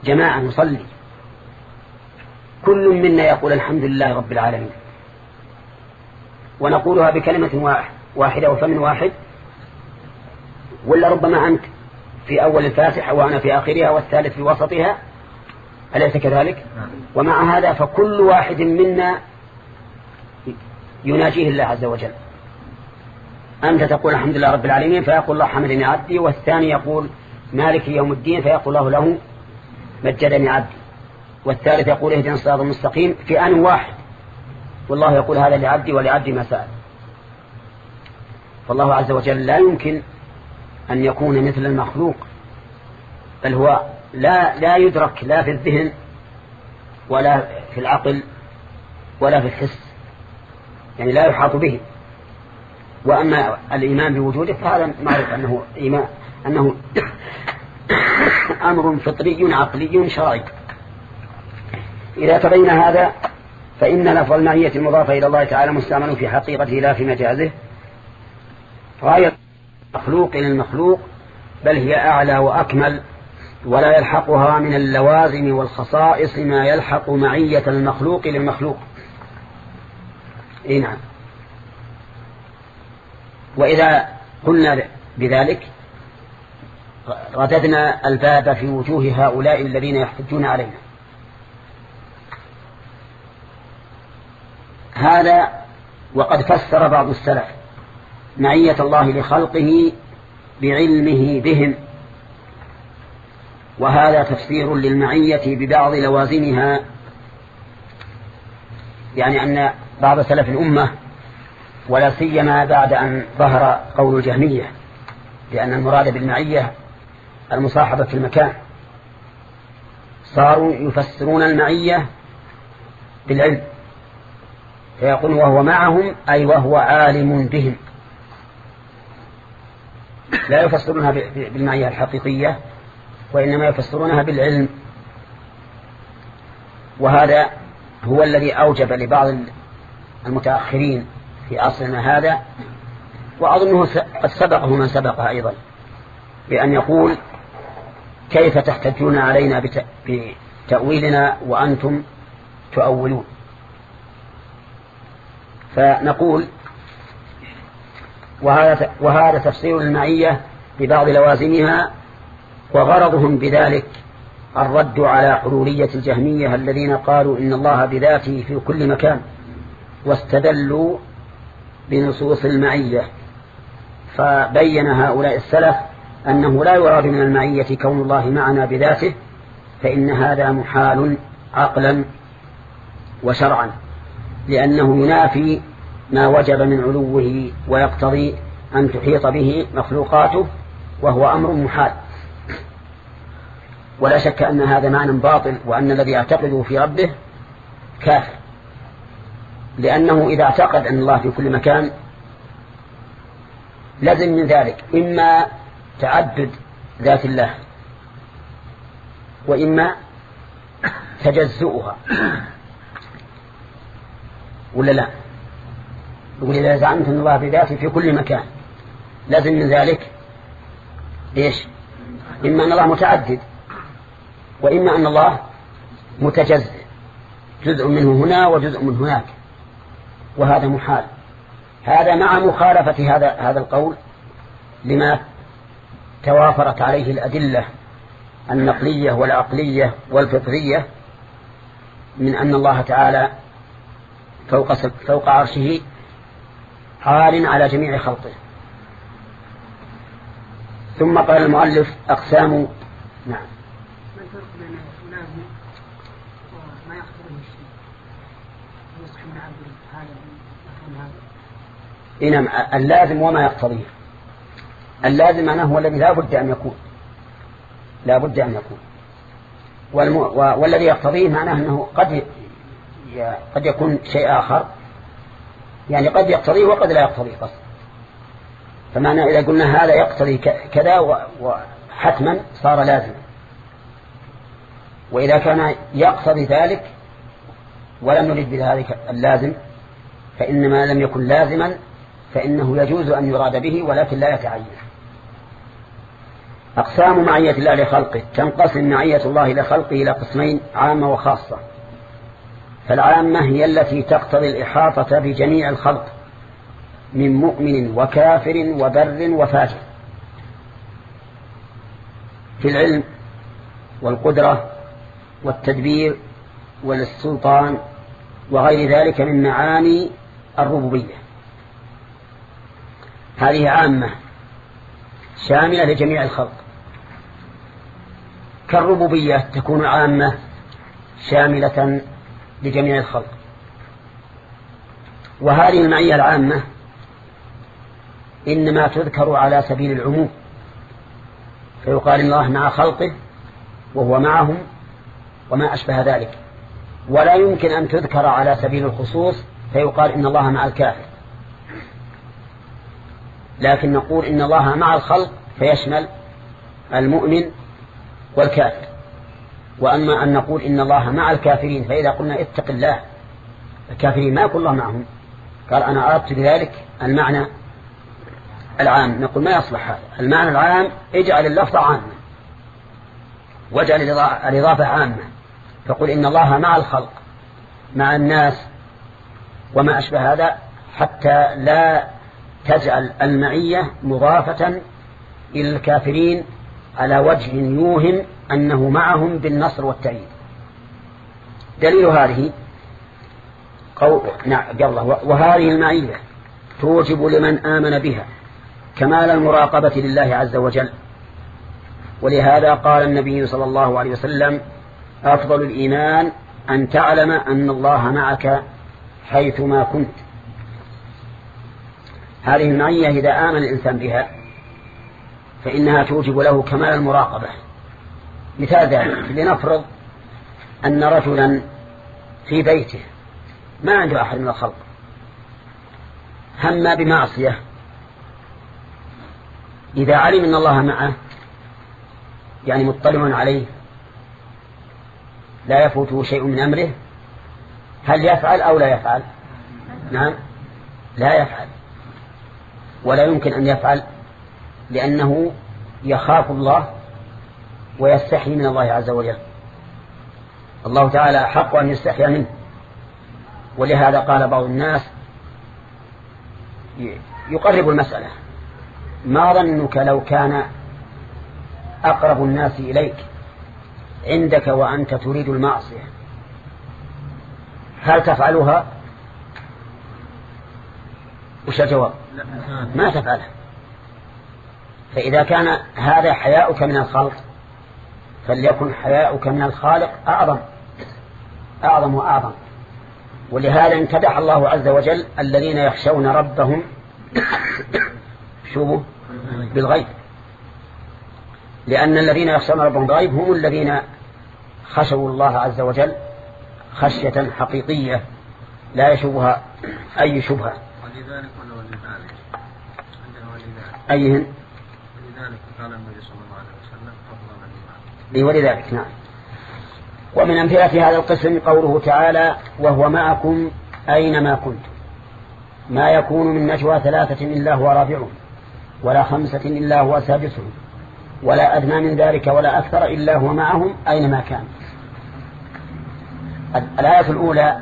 جماعة نصلي. كل منا يقول الحمد لله رب العالمين. ونقولها بكلمة واحدة وفم واحد. ولا ربما أنت في أول الفاتحة وأنا في آخرها والثالث في وسطها. أليس كذلك؟ ومع هذا فكل واحد منا يناجيه الله عز وجل. أنت تقول الحمد لله رب العالمين فيقول الله حمدني عبدي والثاني يقول مالك يوم الدين فيقول الله له مجدني عبدي. والثالث يقول اهدنا الصراط المستقيم في آن واحد. والله يقول هذا لعبدي ولعبدي ما سأل. فالله عز وجل لا يمكن أن يكون مثل المخلوق بل هو لا لا يدرك لا في الذهن ولا في العقل ولا في الحس. يعني لا يحاط به. وأما الإيمان بوجوده فهذا معروف أنه إيمان أنه أمر فطري عقلي شرعي. إذا تبين هذا فإن لفظ المعية المضافة إلى الله تعالى مستعمل في حقيقته لا في مجازه. غاية مخلوق للمخلوق بل هي أعلى وأكمل ولا يلحقها من اللوازم والخصائص ما يلحق معية المخلوق للمخلوق. إيه نعم. وإذا قلنا بذلك رددنا الباب في وجوه هؤلاء الذين يحتجون علينا. هذا وقد فسر بعض السلف معية الله لخلقه بعلمه بهم وهذا تفسير للمعية ببعض لوازمها يعني أن بعض سلف الأمة ولا سيما بعد أن ظهر قول الجهمية لأن المراد بالمعية المصاحبة في المكان. صاروا يفسرون المعية بالعلم فيقول وهو معهم أي وهو عالم بهم. لا يفسرونها بالمعية الحقيقية وإنما يفسرونها بالعلم. وهذا هو الذي أوجب لبعض المتأخرين في عصرنا هذا وأظنه سبقه من سبقه أيضا بأن يقول كيف تحتجون علينا بتأويلنا وأنتم تؤولون؟ فنقول وهذا, وهذا تفسير المعية ببعض لوازمها وغرضهم بذلك الرد على حلولية الجهمية الذين قالوا إن الله بذاته في كل مكان واستدلوا بنصوص المعية. فبين هؤلاء السلف أنه لا يراد من المعية كون الله معنا بذاته فإن هذا محال عقلا وشرعا لأنه ينافي ما وجب من علوه ويقتضي أن تحيط به مخلوقاته وهو أمر محال. ولا شك أن هذا معنى باطل وأن الذي يعتقده في ربه كافر. لأنه إذا اعتقد أن الله في كل مكان لازم من ذلك إما تعدد ذات الله وإما تجزؤها. ولا لا؟ يقول إذا زعمت أن الله بذاته في كل مكان لازم من ذلك؟ إيش إما أن الله متعدد وإما أن الله متجزئ جزء منه هنا وجزء من هناك. وهذا محال. هذا مع مخالفة هذا هذا القول لما توافرت عليه الأدلة النقلية والعقلية والفطرية من أن الله تعالى فوق فوق عرشه عال على جميع خلقه. ثم قال المؤلف أقسام نعم. ما وما يقتضيه الشيء؟ هذا نعم اللازم وما يقتضيه اللازم معناه هو الذي لا بد أن يكون لا بد أن يكون. والذي يقتضيه معناه أنه قد. قد يكون شيء آخر يعني قد يقتضيه وقد لا يقتضيه قصد فمعنى إذا قلنا هذا يقتضي كذا وحتما صار لازما وإذا كان يقتضي ذلك ولم نريد بذلك اللازم فإنما لم يكن لازما فإنه يجوز أن يراد به ولكن لا يتعين. أقسام معية الله لخلقه. تنقسم معية الله لخلقه إلى قسمين عامة وخاصة. فالعامة هي التي تقتضي الإحاطة بجميع الخلق من مؤمن وكافر وبر وفاجر. في العلم والقدرة والتدبير والسلطان وغير ذلك من معاني الربوبية. هذه عامة شاملة لجميع الخلق. كالربوبية تكون عامة شاملة لجميع الخلق. وهذه المعية العامة إنما تذكر على سبيل العموم. فيقال الله مع خلقه وهو معهم وما أشبه ذلك. ولا يمكن أن تذكر على سبيل الخصوص فيقال إن الله مع الكافر. لكن نقول إن الله مع الخلق فيشمل المؤمن والكافر. وأما أن نقول إن الله مع الكافرين فإذا قلنا اتق الله الكافرين ما يقول الله معهم. قال أنا أردت بذلك المعنى العام. نقول ما يصلح هذا؟ المعنى العام اجعل اللفظ عاما. واجعل الإضافة عامة. فقل إن الله مع الخلق مع الناس وما أشبه هذا حتى لا تجعل المعية مضافة إلى الكافرين على وجه يوهم أنه معهم بالنصر والتأييد. دليل هذه قول نعم الله وهذه المعية توجب لمن آمن بها كمال المراقبة لله عز وجل. ولهذا قال النبي صلى الله عليه وسلم أفضل الإيمان أن تعلم أن الله معك حيثما كنت. هذه المعية إذا آمن الإنسان بها فإنها توجب له كمال المراقبة. مثال ذلك لنفرض أن رجلا في بيته ما عنده أحد من الخلق هم بمعصية. إذا علم أن الله معه يعني مطلع عليه لا يفوته شيء من أمره هل يفعل أو لا يفعل؟ نعم. لا يفعل. ولا يمكن أن يفعل لأنه يخاف الله ويستحي من الله عز وجل. الله تعالى حق أن يستحي منه. ولهذا قال بعض الناس يقرب المسألة. ما ظنك لو كان أقرب الناس إليك عندك وأنت تريد المعصية؟ هل تفعلها؟ وش الجواب؟ ما تفعلها. فإذا كان هذا حياؤك من الخلق فليكن حياؤك من الخالق أعظم أعظم وأعظم. ولهذا امتدح الله عز وجل الذين يخشون ربهم شوفوا بالغيب. لأن الذين يخشون ربهم بالغيب هم الذين خشوا الله عز وجل خشية حقيقية لا يشوبها أي شبهة. ولذلك ولا ولذلك. عندنا ولذلك. أيهن؟ ولذلك قال النبي صلى الله عليه وسلم أفضل الإيمان. ولذلك نعم. ومن أمثلة هذا القسم قوله تعالى وهو معكم أينما كنتم. ما يكون من نجوى ثلاثة إلا هو رابعهم ولا خمسة إلا هو سادسهم ولا أدنى من ذلك ولا أكثر إلا هو معهم أينما كان. الآية الأولى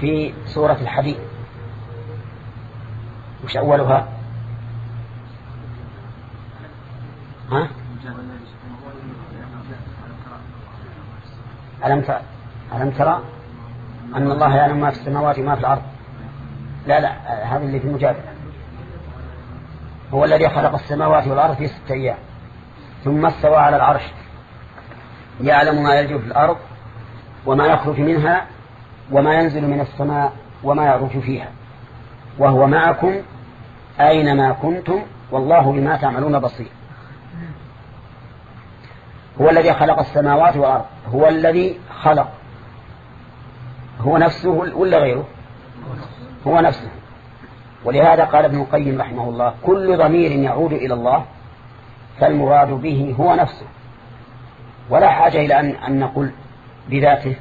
في سورة الحديد. وش أولها؟ ها؟ ألم ترى ألم ترى أن الله يعلم ما في السماوات وما في الأرض؟ لا لا هذا اللي في المجادلة. هو الذي خلق السماوات والأرض في ستة أيام ثم استوى على العرش يعلم ما يلج في الأرض وما يخرج منها وما ينزل من السماء وما يعرج فيها. وهو معكم أينما كنتم والله بما تعملون بصير. هو الذي خلق السماوات والأرض. هو الذي خلق. هو نفسه ولا غيره؟ هو نفسه. ولهذا قال ابن القيم رحمه الله كل ضمير يعود إلى الله فالمراد به هو نفسه. ولا حاجة إلى أن, أن نقول بذاته.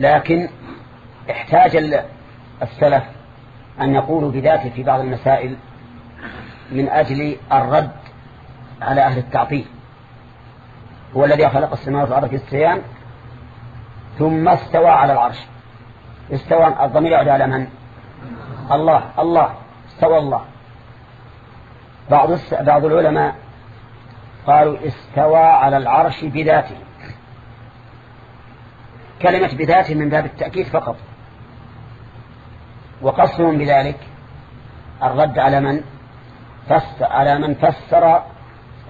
لكن احتاج السلف أن يقولوا بذاته في بعض المسائل من أجل الرد على أهل التعطيل. هو الذي خلق السماوات والأرض في السيان ثم استوى على العرش. استوى الضمير يعود على من؟ الله. الله. استوى الله. بعض بعض العلماء قالوا استوى على العرش بذاته. كلمة بذاته من باب التأكيد فقط. وقصهم بذلك الرد على من فسر على من فسر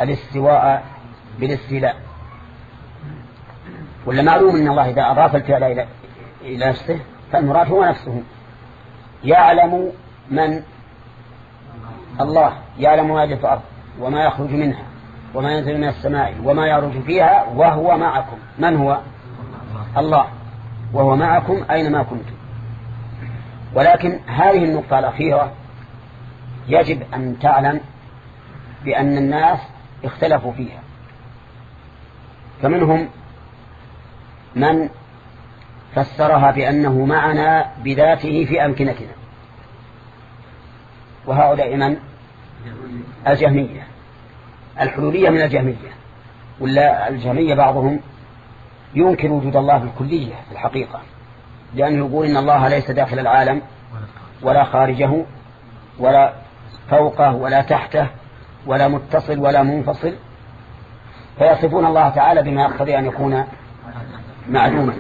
الاستواء بالاستيلاء. ولا معلوم إن الله إذا أضاف الفعل إلى إلى نفسه فالمراد هو نفسه. يعلم من؟ الله. يعلم ما في الأرض وما يخرج منها وما ينزل من السماء وما يعرج فيها وهو معكم. من هو؟ الله وهو معكم أينما كنتم. ولكن هذه النقطة الأخيرة يجب أن تعلم بأن الناس اختلفوا فيها. فمنهم من فسرها بأنه معنا بذاته في أمكنتنا. وهؤلاء من؟ الجهمية. الحلولية من الجهمية. ولا الجهمية بعضهم ينكر وجود الله بالكلية في الحقيقة. لأنه يقول إن الله ليس داخل العالم ولا خارجه ولا فوقه ولا تحته ولا متصل ولا منفصل. فيصفون الله تعالى بما يقتضي أن يكون معلوما.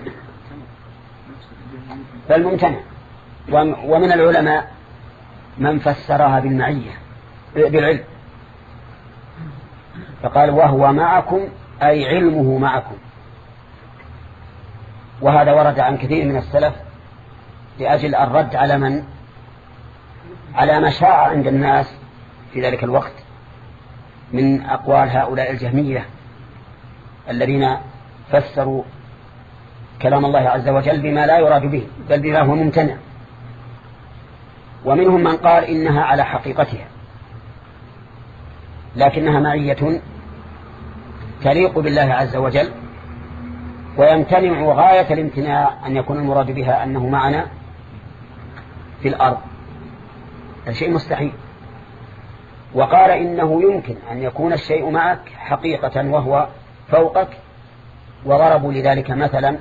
فالممتنع ومن العلماء من فسرها بالمعية بالعلم. فقال وهو معكم أي علمه معكم. وهذا ورد عن كثير من السلف لأجل الرد على من؟ على ما شاع عند الناس في ذلك الوقت من أقوال هؤلاء الجهمية الذين فسروا كلام الله عز وجل بما لا يراد به بل بما هو ممتنع. ومنهم من قال إنها على حقيقتها لكنها معية تليق بالله عز وجل ويمتنع غاية الامتناع أن يكون المراد بها أنه معنا في الأرض. هذا شيء مستحيل. وقال إنه يمكن أن يكون الشيء معك حقيقة وهو فوقك وضربوا لذلك مثلا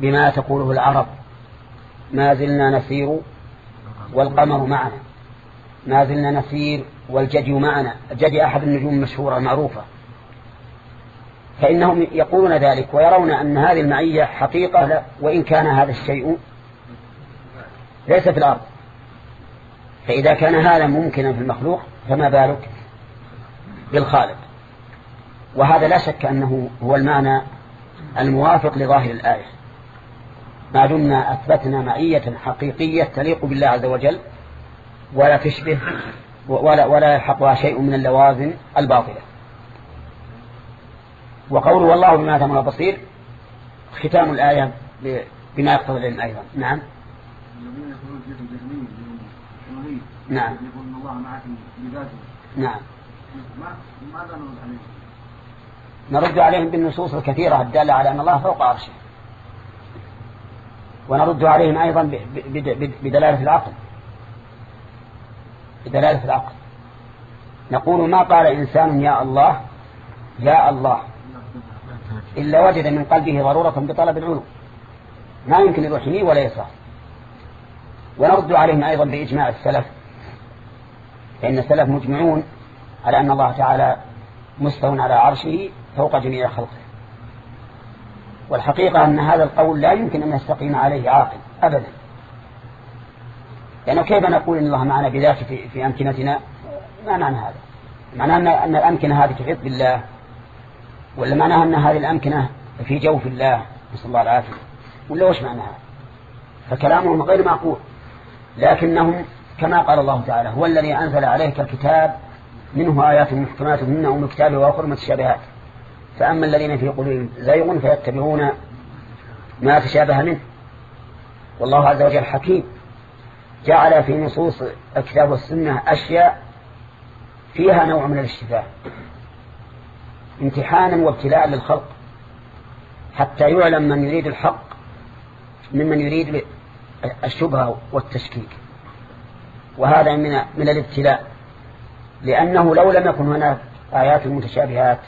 بما تقوله العرب ما زلنا نسير والقمر معنا ما زلنا نسير والجدي معنا. الجدي أحد النجوم المشهورة المعروفة. فإنهم يقولون ذلك ويرون أن هذه المعية حقيقة وإن كان هذا الشيء ليس في الأرض. فإذا كان هذا ممكنا في المخلوق فما بالك بالخالق؟ وهذا لا شك أنه هو المعنى الموافق لظاهر الآية. ما دمنا أثبتنا معية حقيقية تليق بالله عز وجل ولا تشبه ولا, ولا يلحقها شيء من اللوازم الباطلة. وقوله والله بما تعمل بصير ختام الآية بما يقتضي العلم أيضا. نعم. الذين يقولون في الجهمية الشمالية نعم. يقولون الله معكم بذاته. نعم. ما ماذا نرد عليهم؟ نرد عليهم بالنصوص الكثيرة الدالة على أن الله فوق عرشه. ونرد عليهم أيضا بدلالة العقل. بدلالة العقل. نقول ما قال إنسان يا الله يا الله. إلا وجد من قلبه ضرورة بطلب العلو. ما يمكن يروح يمين ولا يسار. ونرد عليهم أيضا بإجماع السلف. فإن السلف مجمعون على أن الله تعالى مستو على عرشه فوق جميع خلقه. والحقيقة أن هذا القول لا يمكن أن يستقيم عليه عاقل أبدا. لأنه كيف نقول إن الله معنا بذاته في, في أمكنتنا؟ ما معنى هذا؟ أن, أن الأمكنة هذه تحيط بالله ولا معناها أن هذه الأمكنة في جوف الله؟ نسأل الله العافية. ولا وش معناها؟ فكلامهم غير معقول. لكنهم كما قال الله تعالى هو الذي أنزل عليك الكتاب منه آيات محكمات منه أم الكتاب وأخر متشابهات. فأما الذين في قلوبهم زيغ فيتبعون ما تشابه منه. والله عز وجل حكيم. جعل في نصوص الكتاب والسنة أشياء فيها نوع من الاشتباه. امتحانا وابتلاء للخلق حتى يعلم من يريد الحق ممن يريد الشبهة والتشكيك. وهذا من من الابتلاء لأنه لو لم يكن هناك آيات متشابهات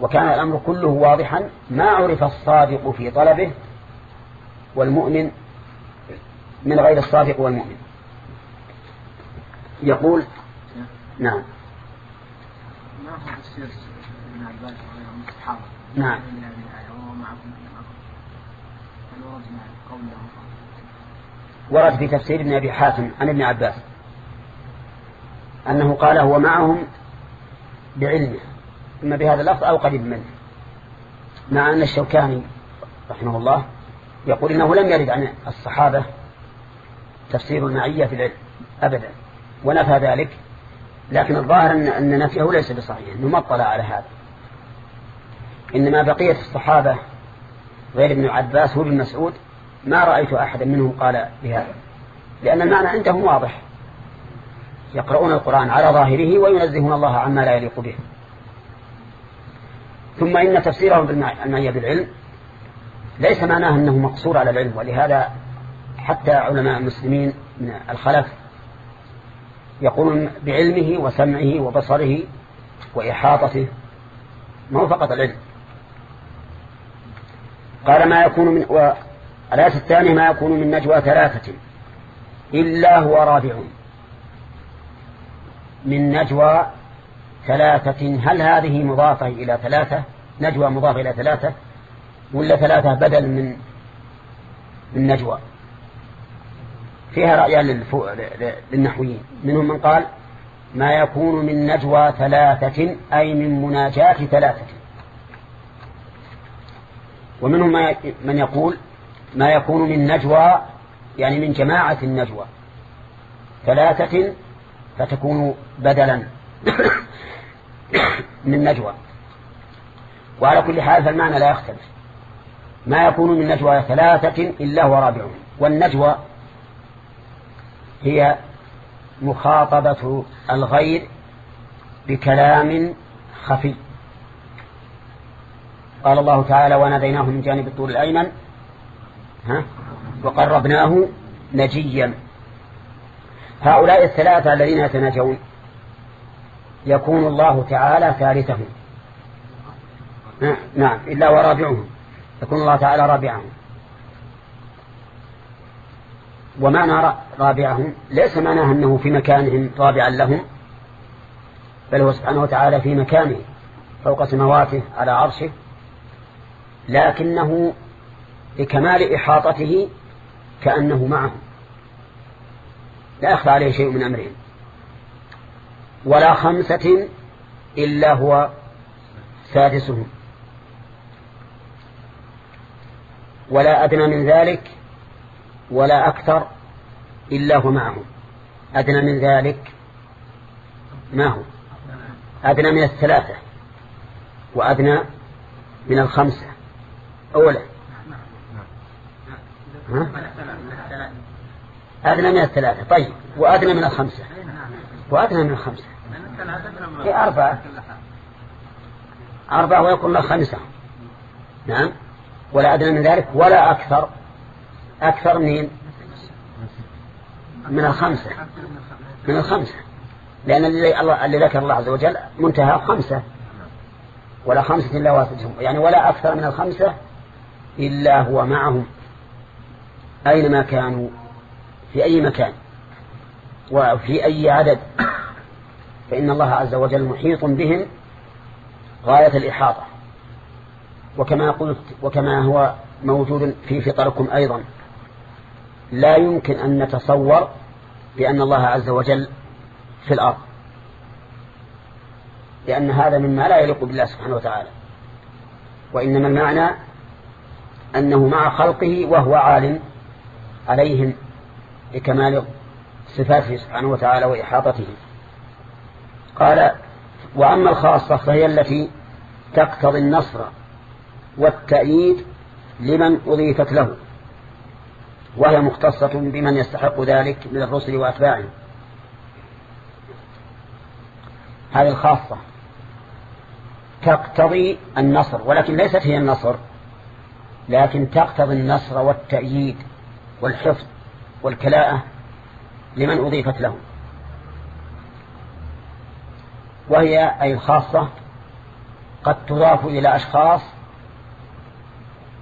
وكان الأمر كله واضحا ما عرف الصادق في طلبه والمؤمن من غير الصادق والمؤمن. يقول نعم ما هو تفسير ابن عباس وغيرهم من الصحابة نعم. ورد في تفسير ابن أبي حاتم عن ابن عباس أنه قال هو معهم بعلمه إما بهذا اللفظ أو قريب منه مع أن الشوكاني رحمه الله يقول إنه لم يرد عن الصحابة تفسير المعية في العلم أبدا ونفى ذلك لكن الظاهر أن, أن نفيه ليس بصحيح أنه ما اطلع على هذا. إنما بقية الصحابة غير ابن عباس وابن مسعود ما رأيت أحدا منهم قال بهذا لأن المعنى عندهم واضح. يقرؤون القرآن على ظاهره وينزهون الله عما لا يليق به. ثم إن تفسيرهم بالمعية بالعلم ليس معناه أنه مقصور على العلم ولهذا حتى علماء المسلمين من الخلف يقولون بعلمه وسمعه وبصره وإحاطته ما هو فقط العلم. قال ما يكون من والآية الثانية ما يكون من نجوى ثلاثة إلا هو رابعهم من نجوى ثلاثة هل هذه مضافة إلى ثلاثة؟ نجوى مضافة إلى ثلاثة ولا ثلاثة بدل من من نجوى؟ فيها رأيان للنحويين. منهم من قال ما يكون من نجوى ثلاثة أي من مناجاة ثلاثة. ومنهم من يقول ما يكون من نجوى يعني من جماعة النجوى. ثلاثة فتكون بدلا من نجوى. وعلى كل حال فالمعنى لا يختلف. ما يكون من نجوى ثلاثة إلا هو رابعهم والنجوى هي مخاطبة الغير بكلام خفي. قال الله تعالى وناديناه من جانب الطول الأيمن ها وقربناه نجيا. هؤلاء الثلاثة الذين يتناجون يكون الله تعالى ثالثهم. نعم إلا ورابعهم يكون الله تعالى رابعهم. ومعنى رابعهم ليس معناه أنه في مكانهم رابعا لهم بل هو سبحانه وتعالى في مكانه فوق سمواته على عرشه لكنه لكمال إحاطته كأنه معهم. لا يخفى عليه شيء من أمرهم. ولا خمسة إلا هو سادسهم. ولا أدنى من ذلك ولا أكثر إلا هو معهم أدنى من ذلك ما هو؟ أدنى من الثلاثة وأدنى من الخمسة. أولا. ها؟ أدنى من الثلاثة. طيب. وأدنى من الخمسة. وأدنى من الخمسة. هي أربعة. أربعة ويكون خمسة نعم. ولا أدنى من ذلك ولا أكثر أكثر من من الخمسة. من الخمسة. لأن اللي ذكر الله عز وجل منتهى خمسة ولا خمسة إلا واسدهم يعني ولا أكثر من الخمسة إلا هو معهم. أينما كانوا. في أي مكان. وفي أي عدد. فإن الله عز وجل محيط بهم غاية الإحاطة. وكما قلت وكما هو موجود في فطركم أيضا. لا يمكن أن نتصور بأن الله عز وجل في الأرض. لأن هذا مما لا يليق بالله سبحانه وتعالى. وإنما المعنى أنه مع خلقه وهو عالم عليهم لكمال صفاته سبحانه وتعالى وإحاطته. قال وأما الخاصة فهي التي تقتضي النصر والتأييد لمن أضيفت له. وهي مختصة بمن يستحق ذلك من الرسل وأتباعهم. هذه الخاصة. تقتضي النصر ولكن ليست هي النصر لكن تقتضي النصر والتأييد والحفظ والكلاءة لمن أضيفت له وهي أي الخاصة قد تضاف إلى أشخاص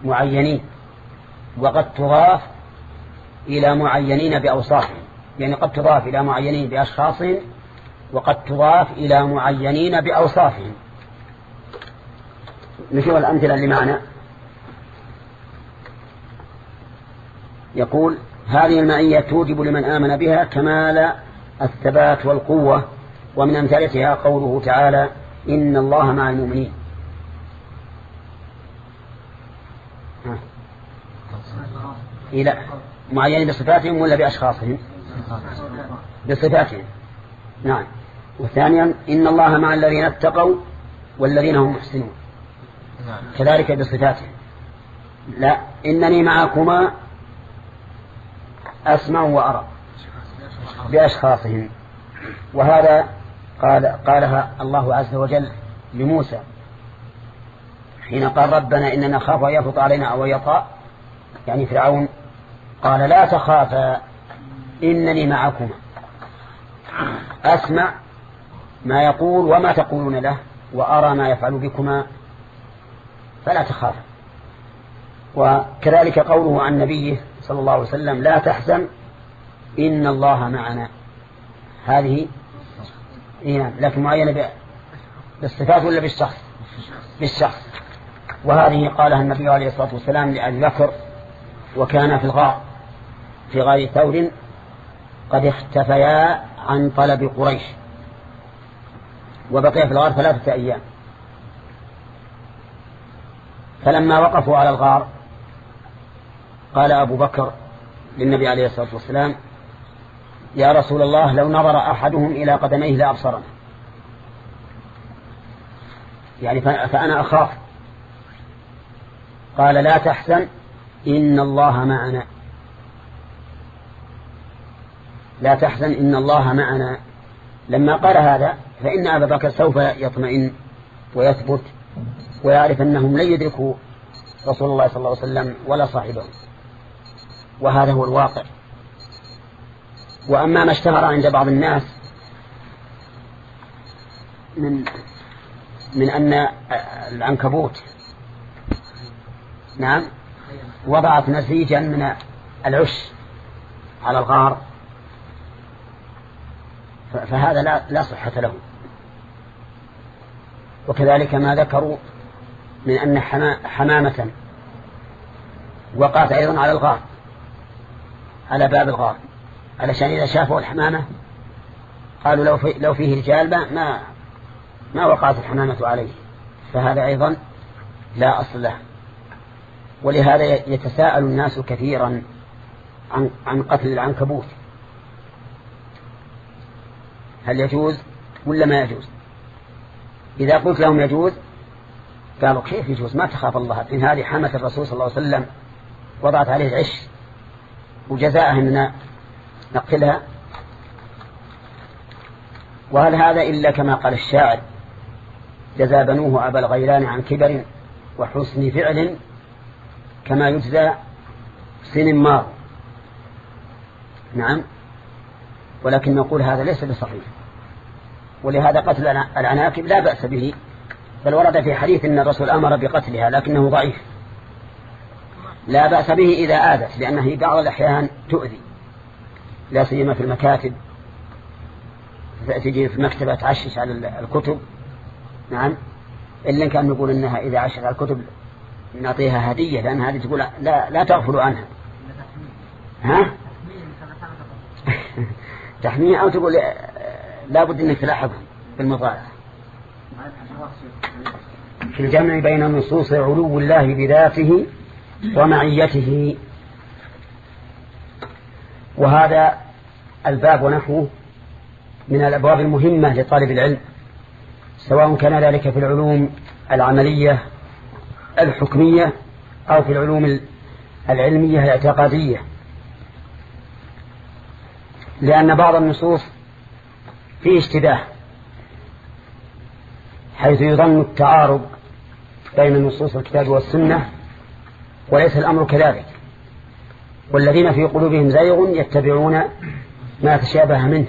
معينين وقد تضاف إلى معينين بأوصافهم يعني قد تضاف إلى معينين بأشخاصهم وقد تضاف إلى معينين بأوصافهم نشوف الأمثلة اللي معنا. يقول هذه المعية توجب لمن آمن بها كمال الثبات والقوة ومن أمثلتها قوله تعالى إن الله مع المؤمنين. إلى. معينين بصفاتهم ولا بأشخاصهم؟ بصفاتهم. نعم. وثانيا إن الله مع الذين اتقوا والذين هم محسنون. كذلك بصفاتهم. لا إنني معكما أسمع وأرى بأشخاصهم. وهذا قال قالها الله عز وجل لموسى حين قال ربنا إننا نخاف أن يفرط علينا أو يطاء يعني فرعون قال لا تخافا إنني معكما. أسمع ما يقول وما تقولون له وأرى ما يفعل بكما فلا تخاف وكذلك قوله عن نبيه صلى الله عليه وسلم لا تحزن إن الله معنا. هذه لكن معينة بالصفات ولا بالشخص؟ بالشخص. وهذه قالها النبي عليه الصلاة والسلام لأبي بكر وكان في الغار. في غار ثور قد اختفيا عن طلب قريش وبقي في الغار ثلاثة أيام. فلما وقفوا على الغار قال أبو بكر للنبي عليه الصلاة والسلام يا رسول الله لو نظر أحدهم إلى قدميه لأبصرنا. يعني فأنا أخاف. قال لا تحزن إن الله معنا. لا تحزن إن الله معنا. لما قال هذا فإن أبا بكر سوف يطمئن ويثبت ويعرف أنهم لن يدركوا رسول الله صلى الله عليه وسلم ولا صاحبه. وهذا هو الواقع. وأما ما اشتهر عند بعض الناس من من أن العنكبوت نعم وضعت نسيجا من العش على الغار. فهذا لا, لا صحة له. وكذلك ما ذكروا من أن حمامة وقعت أيضا على الغار على باب الغار. علشان إذا شافوا الحمامة قالوا لو, في لو فيه رجال ما ما وقعت الحمامة عليه. فهذا أيضا لا أصل له. ولهذا يتساءل الناس كثيرا عن, عن قتل العنكبوت. هل يجوز ولا ما يجوز؟ إذا قلت لهم يجوز قالوا كيف يجوز؟ ما تخاف الله. إن هذه حمة الرسول صلى الله عليه وسلم وضعت عليه العش وجزاءها أن نقتلها وهل هذا إلا كما قال الشاعر جزى بنوه أبا الغيلان عن كبر وحسن فعل كما يجزى سن مار. نعم ولكن نقول هذا ليس بصحيح. ولهذا قتل العناكب لا بأس به. بل ورد في حديث أن الرسول أمر بقتلها لكنه ضعيف. لا بأس به إذا آذت لأنه بعض الأحيان تؤذي. لا سيما في المكاتب. تجي في المكتبة تعشش على الكتب. نعم. إلا كان نقول إنها إذا عشش على الكتب نعطيها هدية لأن هذه تقول لا, لا تغفلوا عنها. ها؟ تحميه أو تقول لا بد أنك تلاحظهم بالمطالعة في الجمع بين نصوص علو الله بذاته ومعيته. وهذا الباب ونحوه من الأبواب المهمة لطالب العلم سواء كان ذلك في العلوم العملية الحكمية أو في العلوم العلمية الاعتقادية. لأن بعض النصوص فيه اشتباه حيث يظن التعارض بين نصوص الكتاب والسنة وليس الأمر كذلك. والذين في قلوبهم زيغ يتبعون ما تشابه منه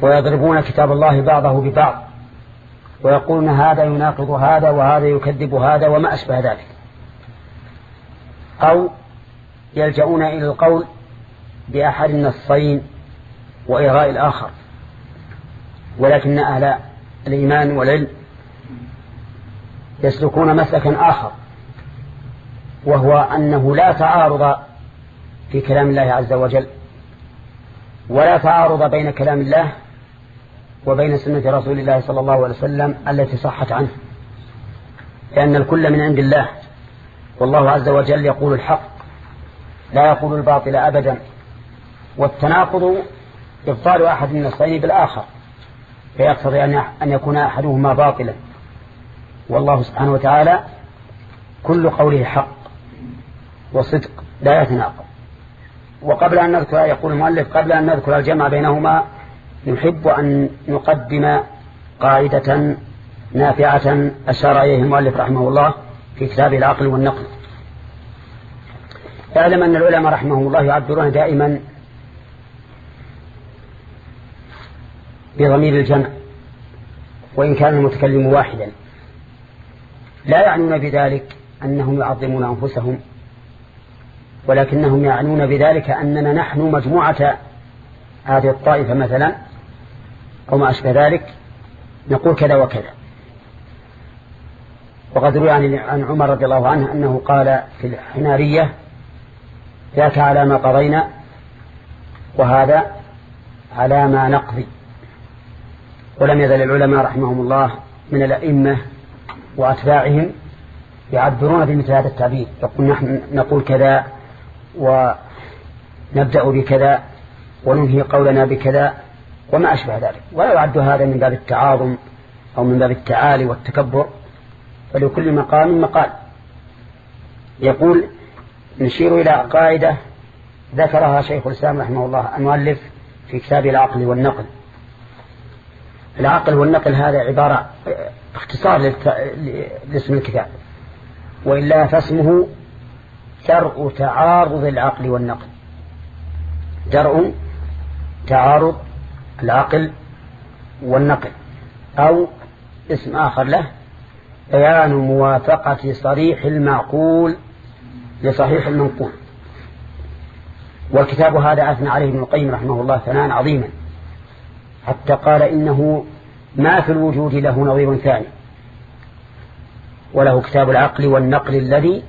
ويضربون كتاب الله بعضه ببعض ويقولون هذا يناقض هذا وهذا يكذب هذا وما أشبه ذلك. أو يلجؤون إلى القول بأحد النصين وإغاء الآخر. ولكن أهل الإيمان والعلم يسلكون مسلكا آخر وهو أنه لا تعارض في كلام الله عز وجل ولا تعارض بين كلام الله وبين سنة رسول الله صلى الله عليه وسلم التي صحت عنه لأن الكل من عند الله والله عز وجل يقول الحق لا يقول الباطل أبدا والتناقض إبطال أحد النصين بالآخر فيقتضي أن يكون أحدهما باطلا. والله سبحانه وتعالى كل قوله حق وصدق لا يتناقض. وقبل أن نذكر يقول المؤلف قبل أن نذكر الجمع بينهما نحب أن نقدم قاعدة نافعة أشار إليه المؤلف رحمه الله في كتاب العقل والنقل. اعلم أن العلماء رحمه الله يعبرون دائما بضمير الجمع وإن كان المتكلم واحدا. لا يعنون بذلك أنهم يعظمون أنفسهم ولكنهم يعنون بذلك أننا نحن مجموعة هذه الطائفة مثلا أو ما أشبه ذلك نقول كذا وكذا. وقد روي عن عمر رضي الله عنه أنه قال في الحنارية ذاك على ما قضينا وهذا على ما نقضي. ولم يزل العلماء رحمهم الله من الأئمة وأتباعهم يعبرون بمثل هذا التعبير. يقول نحن نقول كذا ونبدأ بكذا وننهي قولنا بكذا وما أشبه ذلك. ولا يعد هذا من باب التعاظم أو من باب التعالي والتكبر فلكل مقام مقال. يقول نشير إلى قاعدة ذكرها شيخ الإسلام رحمه الله المؤلف في كتاب العقل والنقل. العقل والنقل هذا عبارة اختصار لاسم الكتاب. وإلا فاسمه درء تعارض العقل والنقل. درء تعارض العقل والنقل. أو اسم آخر له بيان موافقة صريح المعقول لصحيح المنقول. والكتاب هذا أثنى عليه ابن القيم رحمه الله ثناء عظيما. حتى قال إنه ما في الوجود له نظير ثاني. وله كتاب العقل والنقل الذي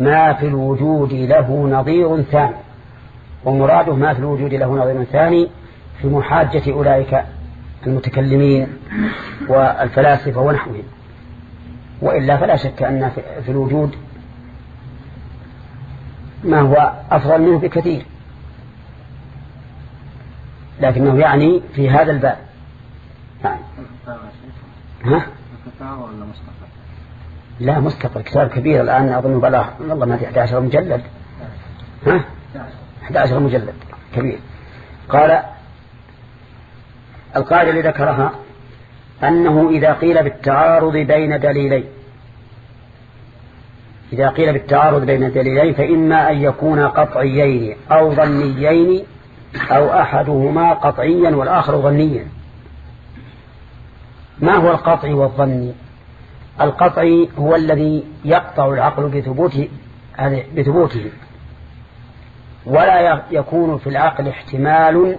ما في الوجود له نظير ثاني. ومراده ما في الوجود له نظير ثاني في محاجة أولئك المتكلمين والفلاسفة ونحوهم. وإلا فلا شك أن في الوجود ما هو أفضل منه بكثير. لكنه يعني في هذا الباب. يعني ها؟ لا مستقر. كتاب كبير الآن أظن بلاه والله ما 11 مجلد. ها؟ 11 مجلد. كبير. قال القاعدة اللي ذكرها أنه إذا قيل بالتعارض بين دليلين إذا قيل بالتعارض بين دليلين فإما أن يكون قطعيين أو ظنيين أو أحدهما قطعيا والآخر ظنيا. ما هو القطعي والظني القطعي هو الذي يقطع العقل بثبوته بثبوته. ولا يكون في العقل احتمال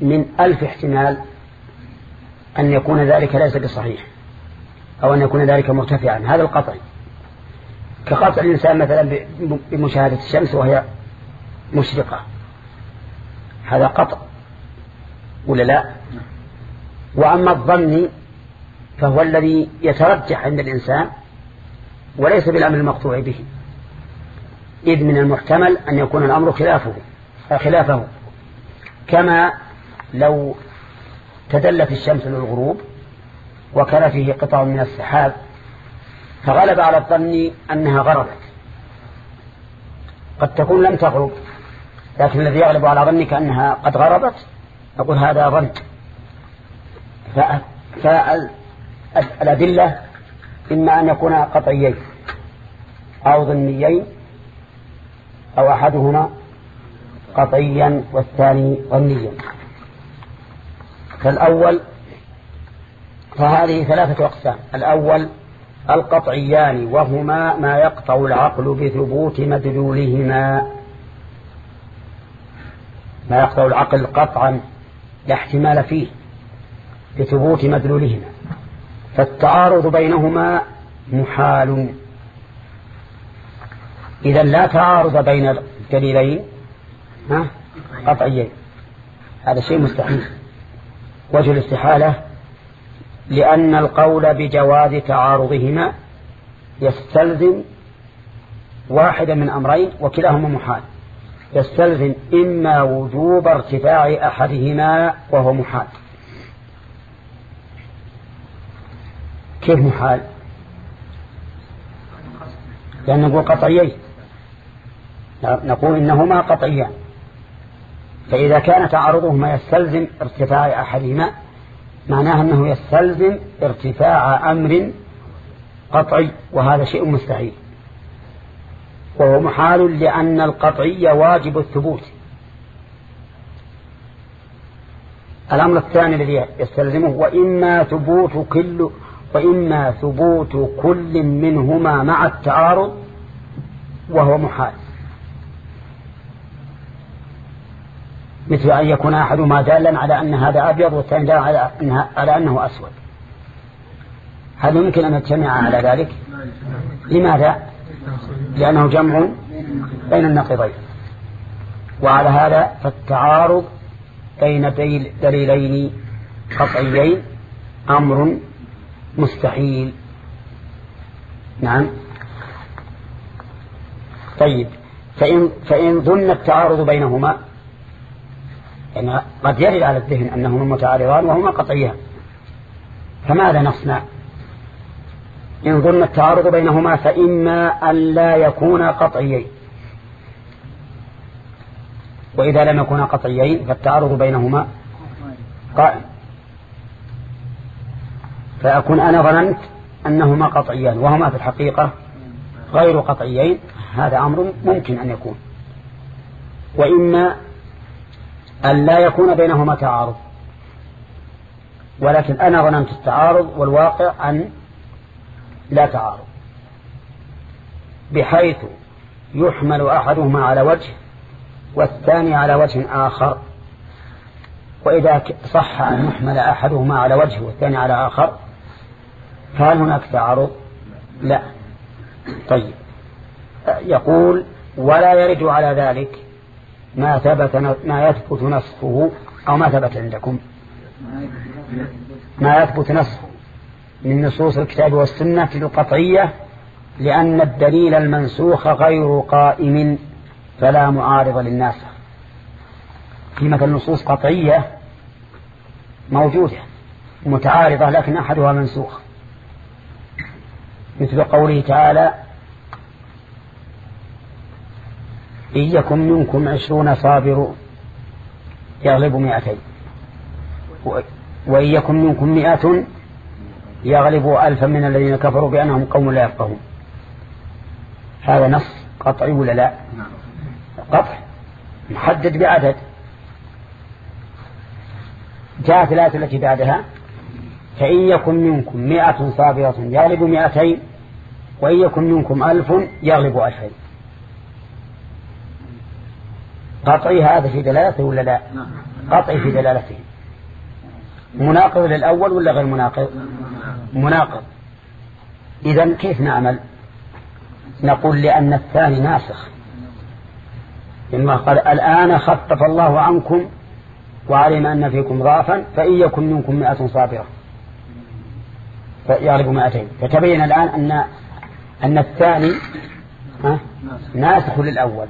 من ألف احتمال أن يكون ذلك ليس بصحيح أو أن يكون ذلك مرتفعا. هذا القطعي كقطع الإنسان مثلا بمشاهدة الشمس وهي مشرقة. هذا قطع. ولا لا؟ وأما الظن فهو الذي يترجح عند الإنسان وليس بالأمر المقطوع به. إذ من المحتمل أن يكون الأمر خلافه خلافه. كما لو تدلت الشمس للغروب وكان فيه قطع من السحاب فغلب على الظن أنها غربت. قد تكون لم تغرب. لكن الذي يغلب على ظنك أنها قد غربت نقول هذا ظن فالأدلة إما أن يكون قطعيين أو ظنيين أو أحدهما قطعيا والثاني ظنيا. فالأول فهذه ثلاثة أقسام. الأول القطعيان وهما ما يقطع العقل بثبوت مدلولهما. ما يقطع العقل قطعا لا احتمال فيه بثبوت مدلولهما. فالتعارض بينهما محال. إذا لا تعارض بين دليلين قطعيين. هذا شيء مستحيل. وجه الاستحالة لأن القول بجواز تعارضهما يستلزم واحدا من أمرين وكلاهما محال. يستلزم إما وجوب ارتفاع أحدهما وهو محال. كيف محال؟ لأن نقول قطعيين. نقول إنهما قطعيان. فإذا كان تعارضهما يستلزم ارتفاع أحدهما معناه أنه يستلزم ارتفاع أمر قطعي وهذا شيء مستحيل. وهو محال لأن القطعي واجب الثبوت. الأمر الثاني الذي يستلزمه وإما ثبوت كل وإما ثبوت كل منهما مع التعارض وهو محال. مثل أن يكون أحدهما دالا على أن هذا أبيض والثاني دالا على, على أنه أسود. هل يمكن أن نجتمع على ذلك؟ لماذا؟ لأنه جمع بين النقضين وعلى هذا فالتعارض بين دليلين قطعيين أمر مستحيل. نعم. طيب. فإن, فإن ظن التعارض بينهما يعني قد يرد على الذهن أنهما متعارضان وهما قطعيان فماذا نصنع؟ إن ظن التعارض بينهما فإما أن لا يكون قطعيين. وإذا لم يكونا قطعيين فالتعارض بينهما قائم. فأكون أنا ظننت أنهما قطعيان وهما في الحقيقة غير قطعيين هذا أمر ممكن أن يكون. وإما أن لا يكون بينهما تعارض. ولكن أنا ظننت التعارض والواقع أن لا تعارض. بحيث يحمل أحدهما على وجه والثاني على وجه آخر. وإذا صح أن يحمل أحدهما على وجه والثاني على آخر فهل هناك تعارض؟ لا. طيب. يقول ولا يرد على ذلك ما ثبت ما يثبت نصفه أو ما ثبت عندكم. ما يثبت نصفه. من نصوص الكتاب والسنة القطعية لأن الدليل المنسوخ غير قائم فلا معارض للناسخ في مثل نصوص قطعية موجودة متعارضة لكن أحدها منسوخ. مثل قوله تعالى إن يكن منكم عشرون صابر يغلب مئتين وإن يكن منكم مئة يغلب ألفا من الذين كفروا بأنهم قوم لا يفقهون. هذا نص قطعي ولا لا؟ قطع. محدد بعدد. جاءت الآية التي بعدها. فإن يكن منكم مئة صابرة يغلب مئتين وإن يكن منكم ألف يغلب ألفين. قطعي هذا في دلالته ولا لا؟ قطعي في دلالته. مناقض للأول ولا غير مناقض؟ مناقض. إذا كيف نعمل؟ نقول لأن الثاني ناسخ. إما قال الآن خفف الله عنكم وعلم أن فيكم ضعفا فإن يكن منكم مئة صابرة. يغلب مئتين. فتبين الآن أن أن الثاني ناسخ للأول.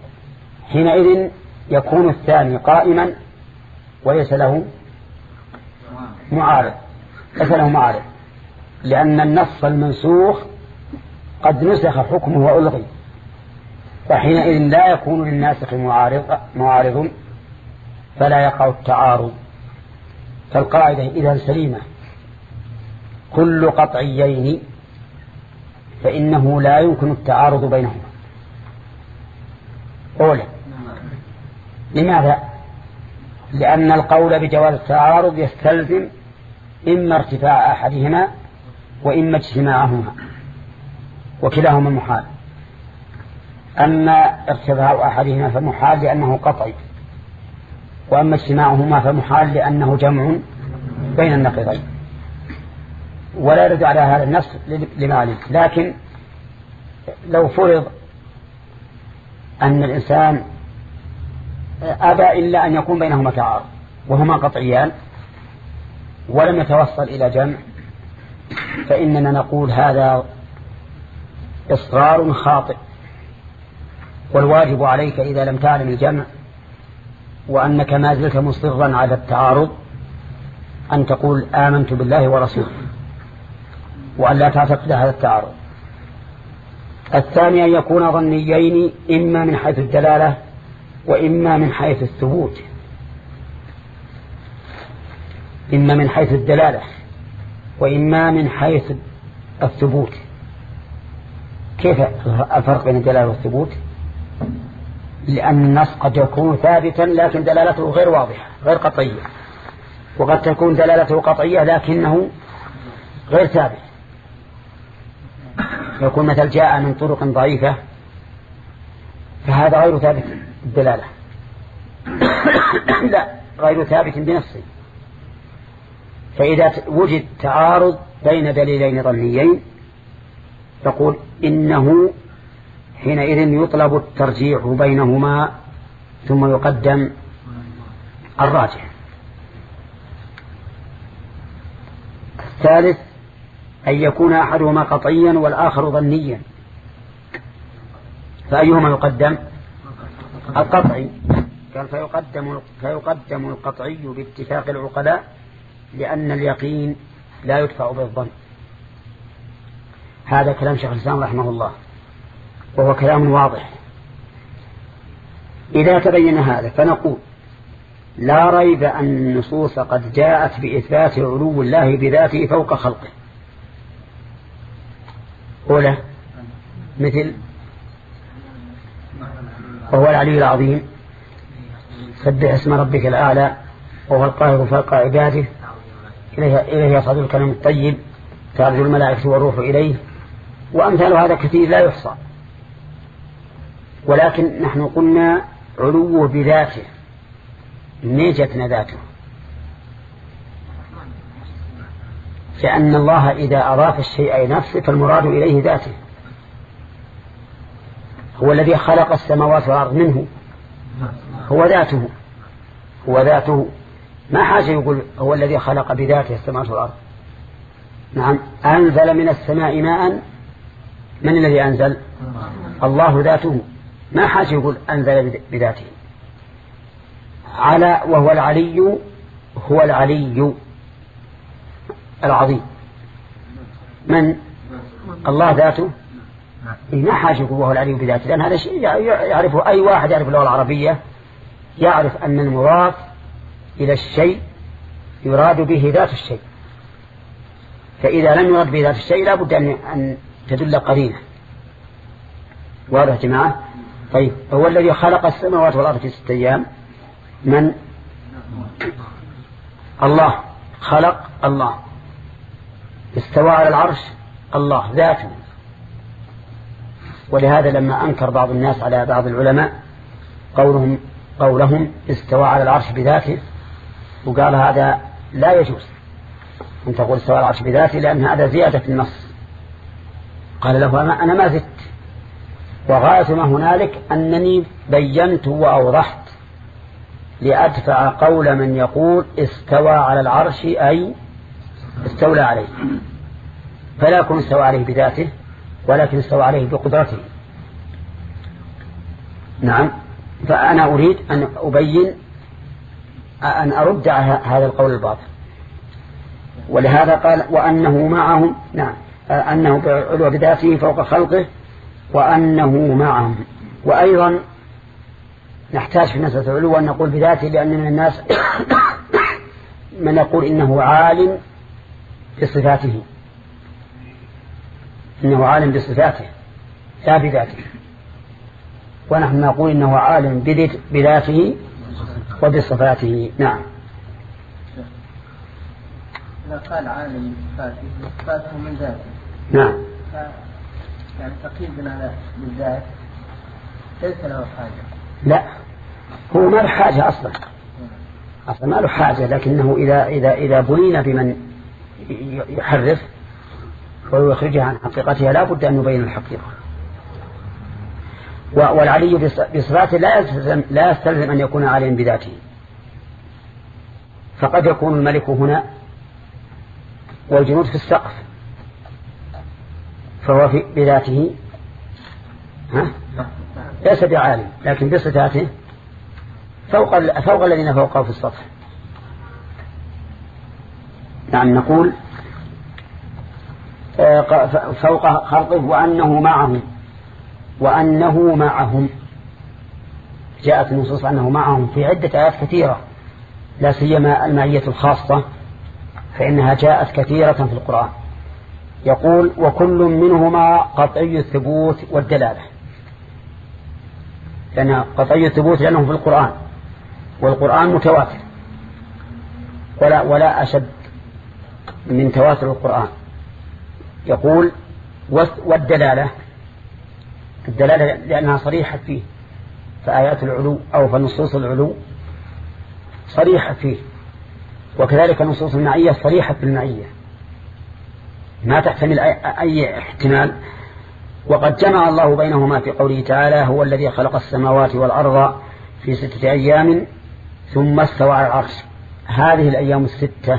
حينئذ يكون الثاني قائما وليس له معارض ليس له معارض لأن النص المنسوخ قد نسخ حكمه وألغي. فحينئذ لا يكون للناسخ معارض, معارض فلا يقع التعارض. فالقاعدة إذا سليمة. كل قطعيين فإنه لا يمكن التعارض بينهما. أولا. لماذا؟ لأن القول بجواز التعارض يستلزم إما ارتفاع أحدهما وإما اجتماعهما وكلاهما محال. أما ارتفاع أحدهما فمحال لأنه قطعي وأما اجتماعهما فمحال لأنه جمع بين النقيضين. ولا يرد على هذا النص لمالك لكن لو فرض أن الإنسان أبى إلا أن يكون بينهما تعارض وهما قطعيان ولم يتوصل إلى جمع فإننا نقول هذا إصرار خاطئ. والواجب عليك إذا لم تعلم الجمع وأنك ما زلت مصرا على التعارض أن تقول آمنت بالله ورسوله وأن لا تعتقد هذا التعارض. الثاني أن يكون ظنيين إما من حيث الدلالة وإما من حيث الثبوت. إما من حيث الدلالة. وإما من حيث الثبوت. كيف الفرق بين الدلالة والثبوت؟ لأن النص قد يكون ثابتا لكن دلالته غير واضحة غير قطعية. وقد تكون دلالته قطعية لكنه غير ثابت. يكون مثل جاء من طرق ضعيفة فهذا غير ثابت. الدلالة. لا غير ثابت بنفسه. فإذا وجد تعارض بين دليلين ظنيين يقول إنه حينئذ يطلب الترجيح بينهما ثم يقدم الراجح. الثالث أن يكون أحدهما قطعيا والآخر ظنيا. فأيهما يقدم؟ القطعي. قال فيقدم, فيقدم القطعي باتفاق العقلاء لأن اليقين لا يدفع بالظن. هذا كلام شيخ الإسلام رحمه الله وهو كلام واضح. إذا تبين هذا فنقول لا ريب أن النصوص قد جاءت بإثبات علو الله بذاته فوق خلقه. أولى مثل وهو العلي العظيم. سبح اسم ربك الأعلى وهو القاهر فوق عباده. إليه, إليه يصعد الكلام الطيب. تعرج الملائكة والروح إليه. وأمثال هذا كثير لا يحصى. ولكن نحن قلنا علوه بذاته نيجتنا ذاته. لأن الله إذا أضاف الشيء نفسه فالمراد إليه ذاته. هو الذي خلق السماوات والأرض منه. هو ذاته. هو ذاته. ما حاجة يقول هو الذي خلق بذاته السماوات والأرض. نعم. أنزل من السماء ماء. من الذي أنزل؟ الله ذاته. ما حاجة يقول أنزل بذاته. على وهو العلي. هو العلي العظيم. من؟ الله ذاته. إيه، ما حاجة يقول وهو العلي بذاته لأن هذا شيء يعرفه أي واحد يعرف اللغة العربية يعرف أن المضاف إلى الشيء يراد به ذات الشيء. فإذا لم يرد به ذات الشيء لا بد أن تدل قرينة. واضح جماعة؟ طيب هو الذي خلق السماوات والأرض في ستة أيام؟ من؟ الله. خلق الله. استوى على العرش؟ الله. ذاته. ولهذا لما أنكر بعض الناس على بعض العلماء قولهم قولهم استوى على العرش بذاته وقال هذا لا يجوز. أن تقول استوى على العرش بذاته لأن هذا زيادة في النص. قال له أنا ما زدت. وغاية ما هنالك أنني بينت وأوضحت لأدفع قول من يقول استوى على العرش أي استولى عليه. فلا يكون استوى عليه بذاته. ولكن استوى عليه بقدرته. نعم. فأنا أريد أن أبين أن أرد هذا القول الباطل. ولهذا قال وأنه معهم نعم أنه بعلو بذاته فوق خلقه وأنه معهم. وأيضا نحتاج في مسألة العلو أن نقول بذاته لأن من الناس من يقول إنه عالم بصفاته. إنه عالم بصفاته لا بذاته. ونحن نقول إنه عالم بذاته وبصفاته. نعم. إذا قال عالم بصفاته صفاته من ذاته. نعم. يعني تقييدنا بالذات. ليس له حاجة. لا. هو ما له حاجة أصلا. أصلا ما له حاجة لكنه إذا إذا إذا بلينا بمن يحرف ويخرجها عن حقيقتها. لا بد أن نبين الحقيقة. والعلي بصفاته لا يستلزم, لا يستلزم أن يكون عاليا بذاته. فقد يكون الملك هنا والجنود في السقف. فهو في بذاته. ها؟ ليس بعالم لكن بصفاته فوق فوق الذين فوقه في السطح. نعم نقول فوق خلقه وأنه معهم. وأنه معهم. جاءت النصوص أنه معهم في عدة آيات كثيرة. لا سيما المعية الخاصة فإنها جاءت كثيرة في القرآن. يقول وكل منهما قطعي الثبوت والدلالة. لأن قطعي الثبوت لأنه في القرآن. والقرآن متواتر. ولا, ولا أشد من تواتر القرآن. يقول والدلالة. الدلالة لأنها صريحة فيه. فآيات العلو أو فنصوص العلو صريحة فيه. وكذلك نصوص المعية صريحة في المعية. ما تحتمل أي احتمال. وقد جمع الله بينهما في قوله تعالى هو الذي خلق السماوات والأرض في ستة أيام ثم استوى على العرش. هذه الأيام الستة.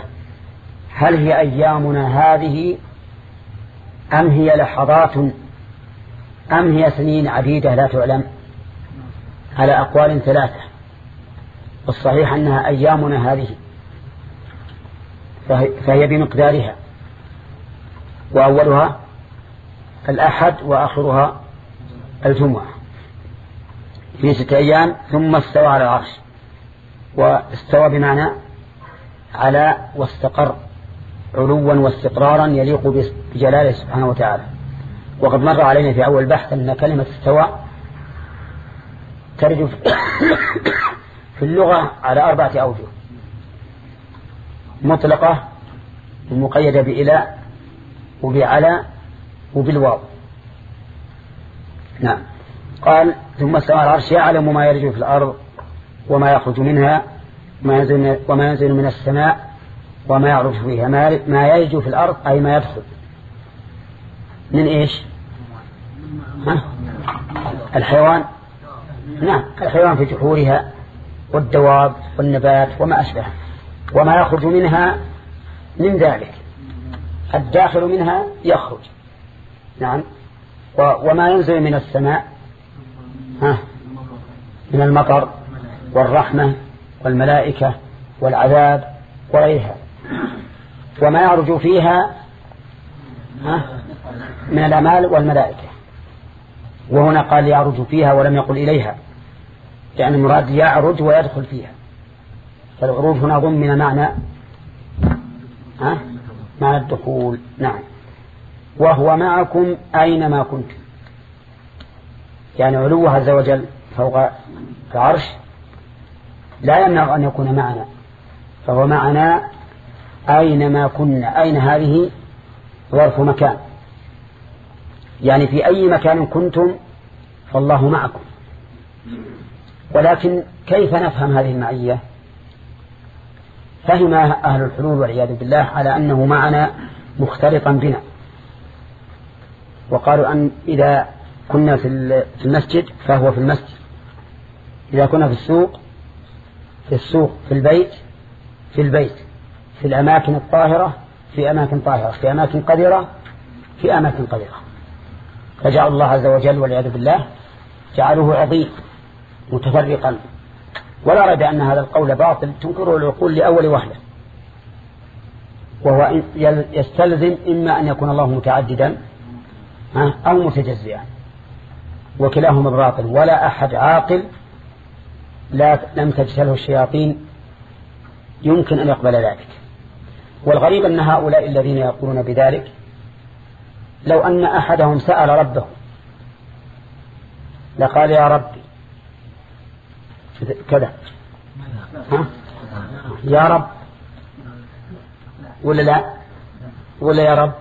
هل هي أيامنا هذه أم هي لحظات أم هي سنين عديدة لا تعلم. على أقوال ثلاثة. والصحيح أنها أيامنا هذه. فهي بمقدارها. وأولها الأحد وآخرها الجمعة. في ستة أيام ثم استوى على العرش. واستوى بمعنى على واستقر. علوا واستقرارا يليق بجلاله سبحانه وتعالى. وقد مر علينا في أول بحث أن كلمة استوى ترد في اللغة على أربعة أوجه. مطلقة ومقيدة بإلى وبعلى وبالواو. نعم. قال ثم استوى العرش يعلم ما يرجو في الأرض وما يخرج منها وما ينزل من السماء وما يعرج فيها. ما يلج في الأرض أي ما يدخل. من إيش؟ ها؟ الحيوان؟ نعم الحيوان في جحورها والدواب والنبات وما أشبه وما يخرج منها من ذلك. الداخل منها يخرج. نعم. وما ينزل من السماء؟ ها؟ من المطر والرحمة والملائكة والعذاب وغيرها. وما يعرج فيها ها من الأمال والملائكة. وهنا قال يعرج فيها ولم يقل إليها. يعني المراد يعرج ويدخل فيها. فالعروج هنا ضمن معنى ها معنى الدخول. نعم. وهو معكم أينما كنتم. يعني علوه عز وجل فوق العرش لا يمنع أن يكون معنا. فهو معنا أينما كنا أين هذه؟ ظرف مكان. يعني في أي مكان كنتم فالله معكم. ولكن كيف نفهم هذه المعية؟ فهم أهل الحلول والعياذ بالله على أنه معنا مختلطا بنا. وقالوا أن إذا كنا في المسجد فهو في المسجد. إذا كنا في السوق في السوق في البيت في البيت. في الأماكن الطاهرة في أماكن طاهرة في أماكن قذرة في أماكن قذرة. فجعل الله عز وجل والعياذ بالله جعله عظيم متفرقا. ولا ريب أن هذا القول باطل تنكره العقول لأول وهلة. وهو يستلزم إما أن يكون الله متعددا أو متجزئا. وكلاهما باطل ولا أحد عاقل لا لم تجتله الشياطين يمكن أن يقبل ذلك. والغريب أن هؤلاء الذين يقولون بذلك لو أن أحدهم سأل ربه لقال يا ربي كذا؟ يا رب ولا لا؟ ولا يا رب؟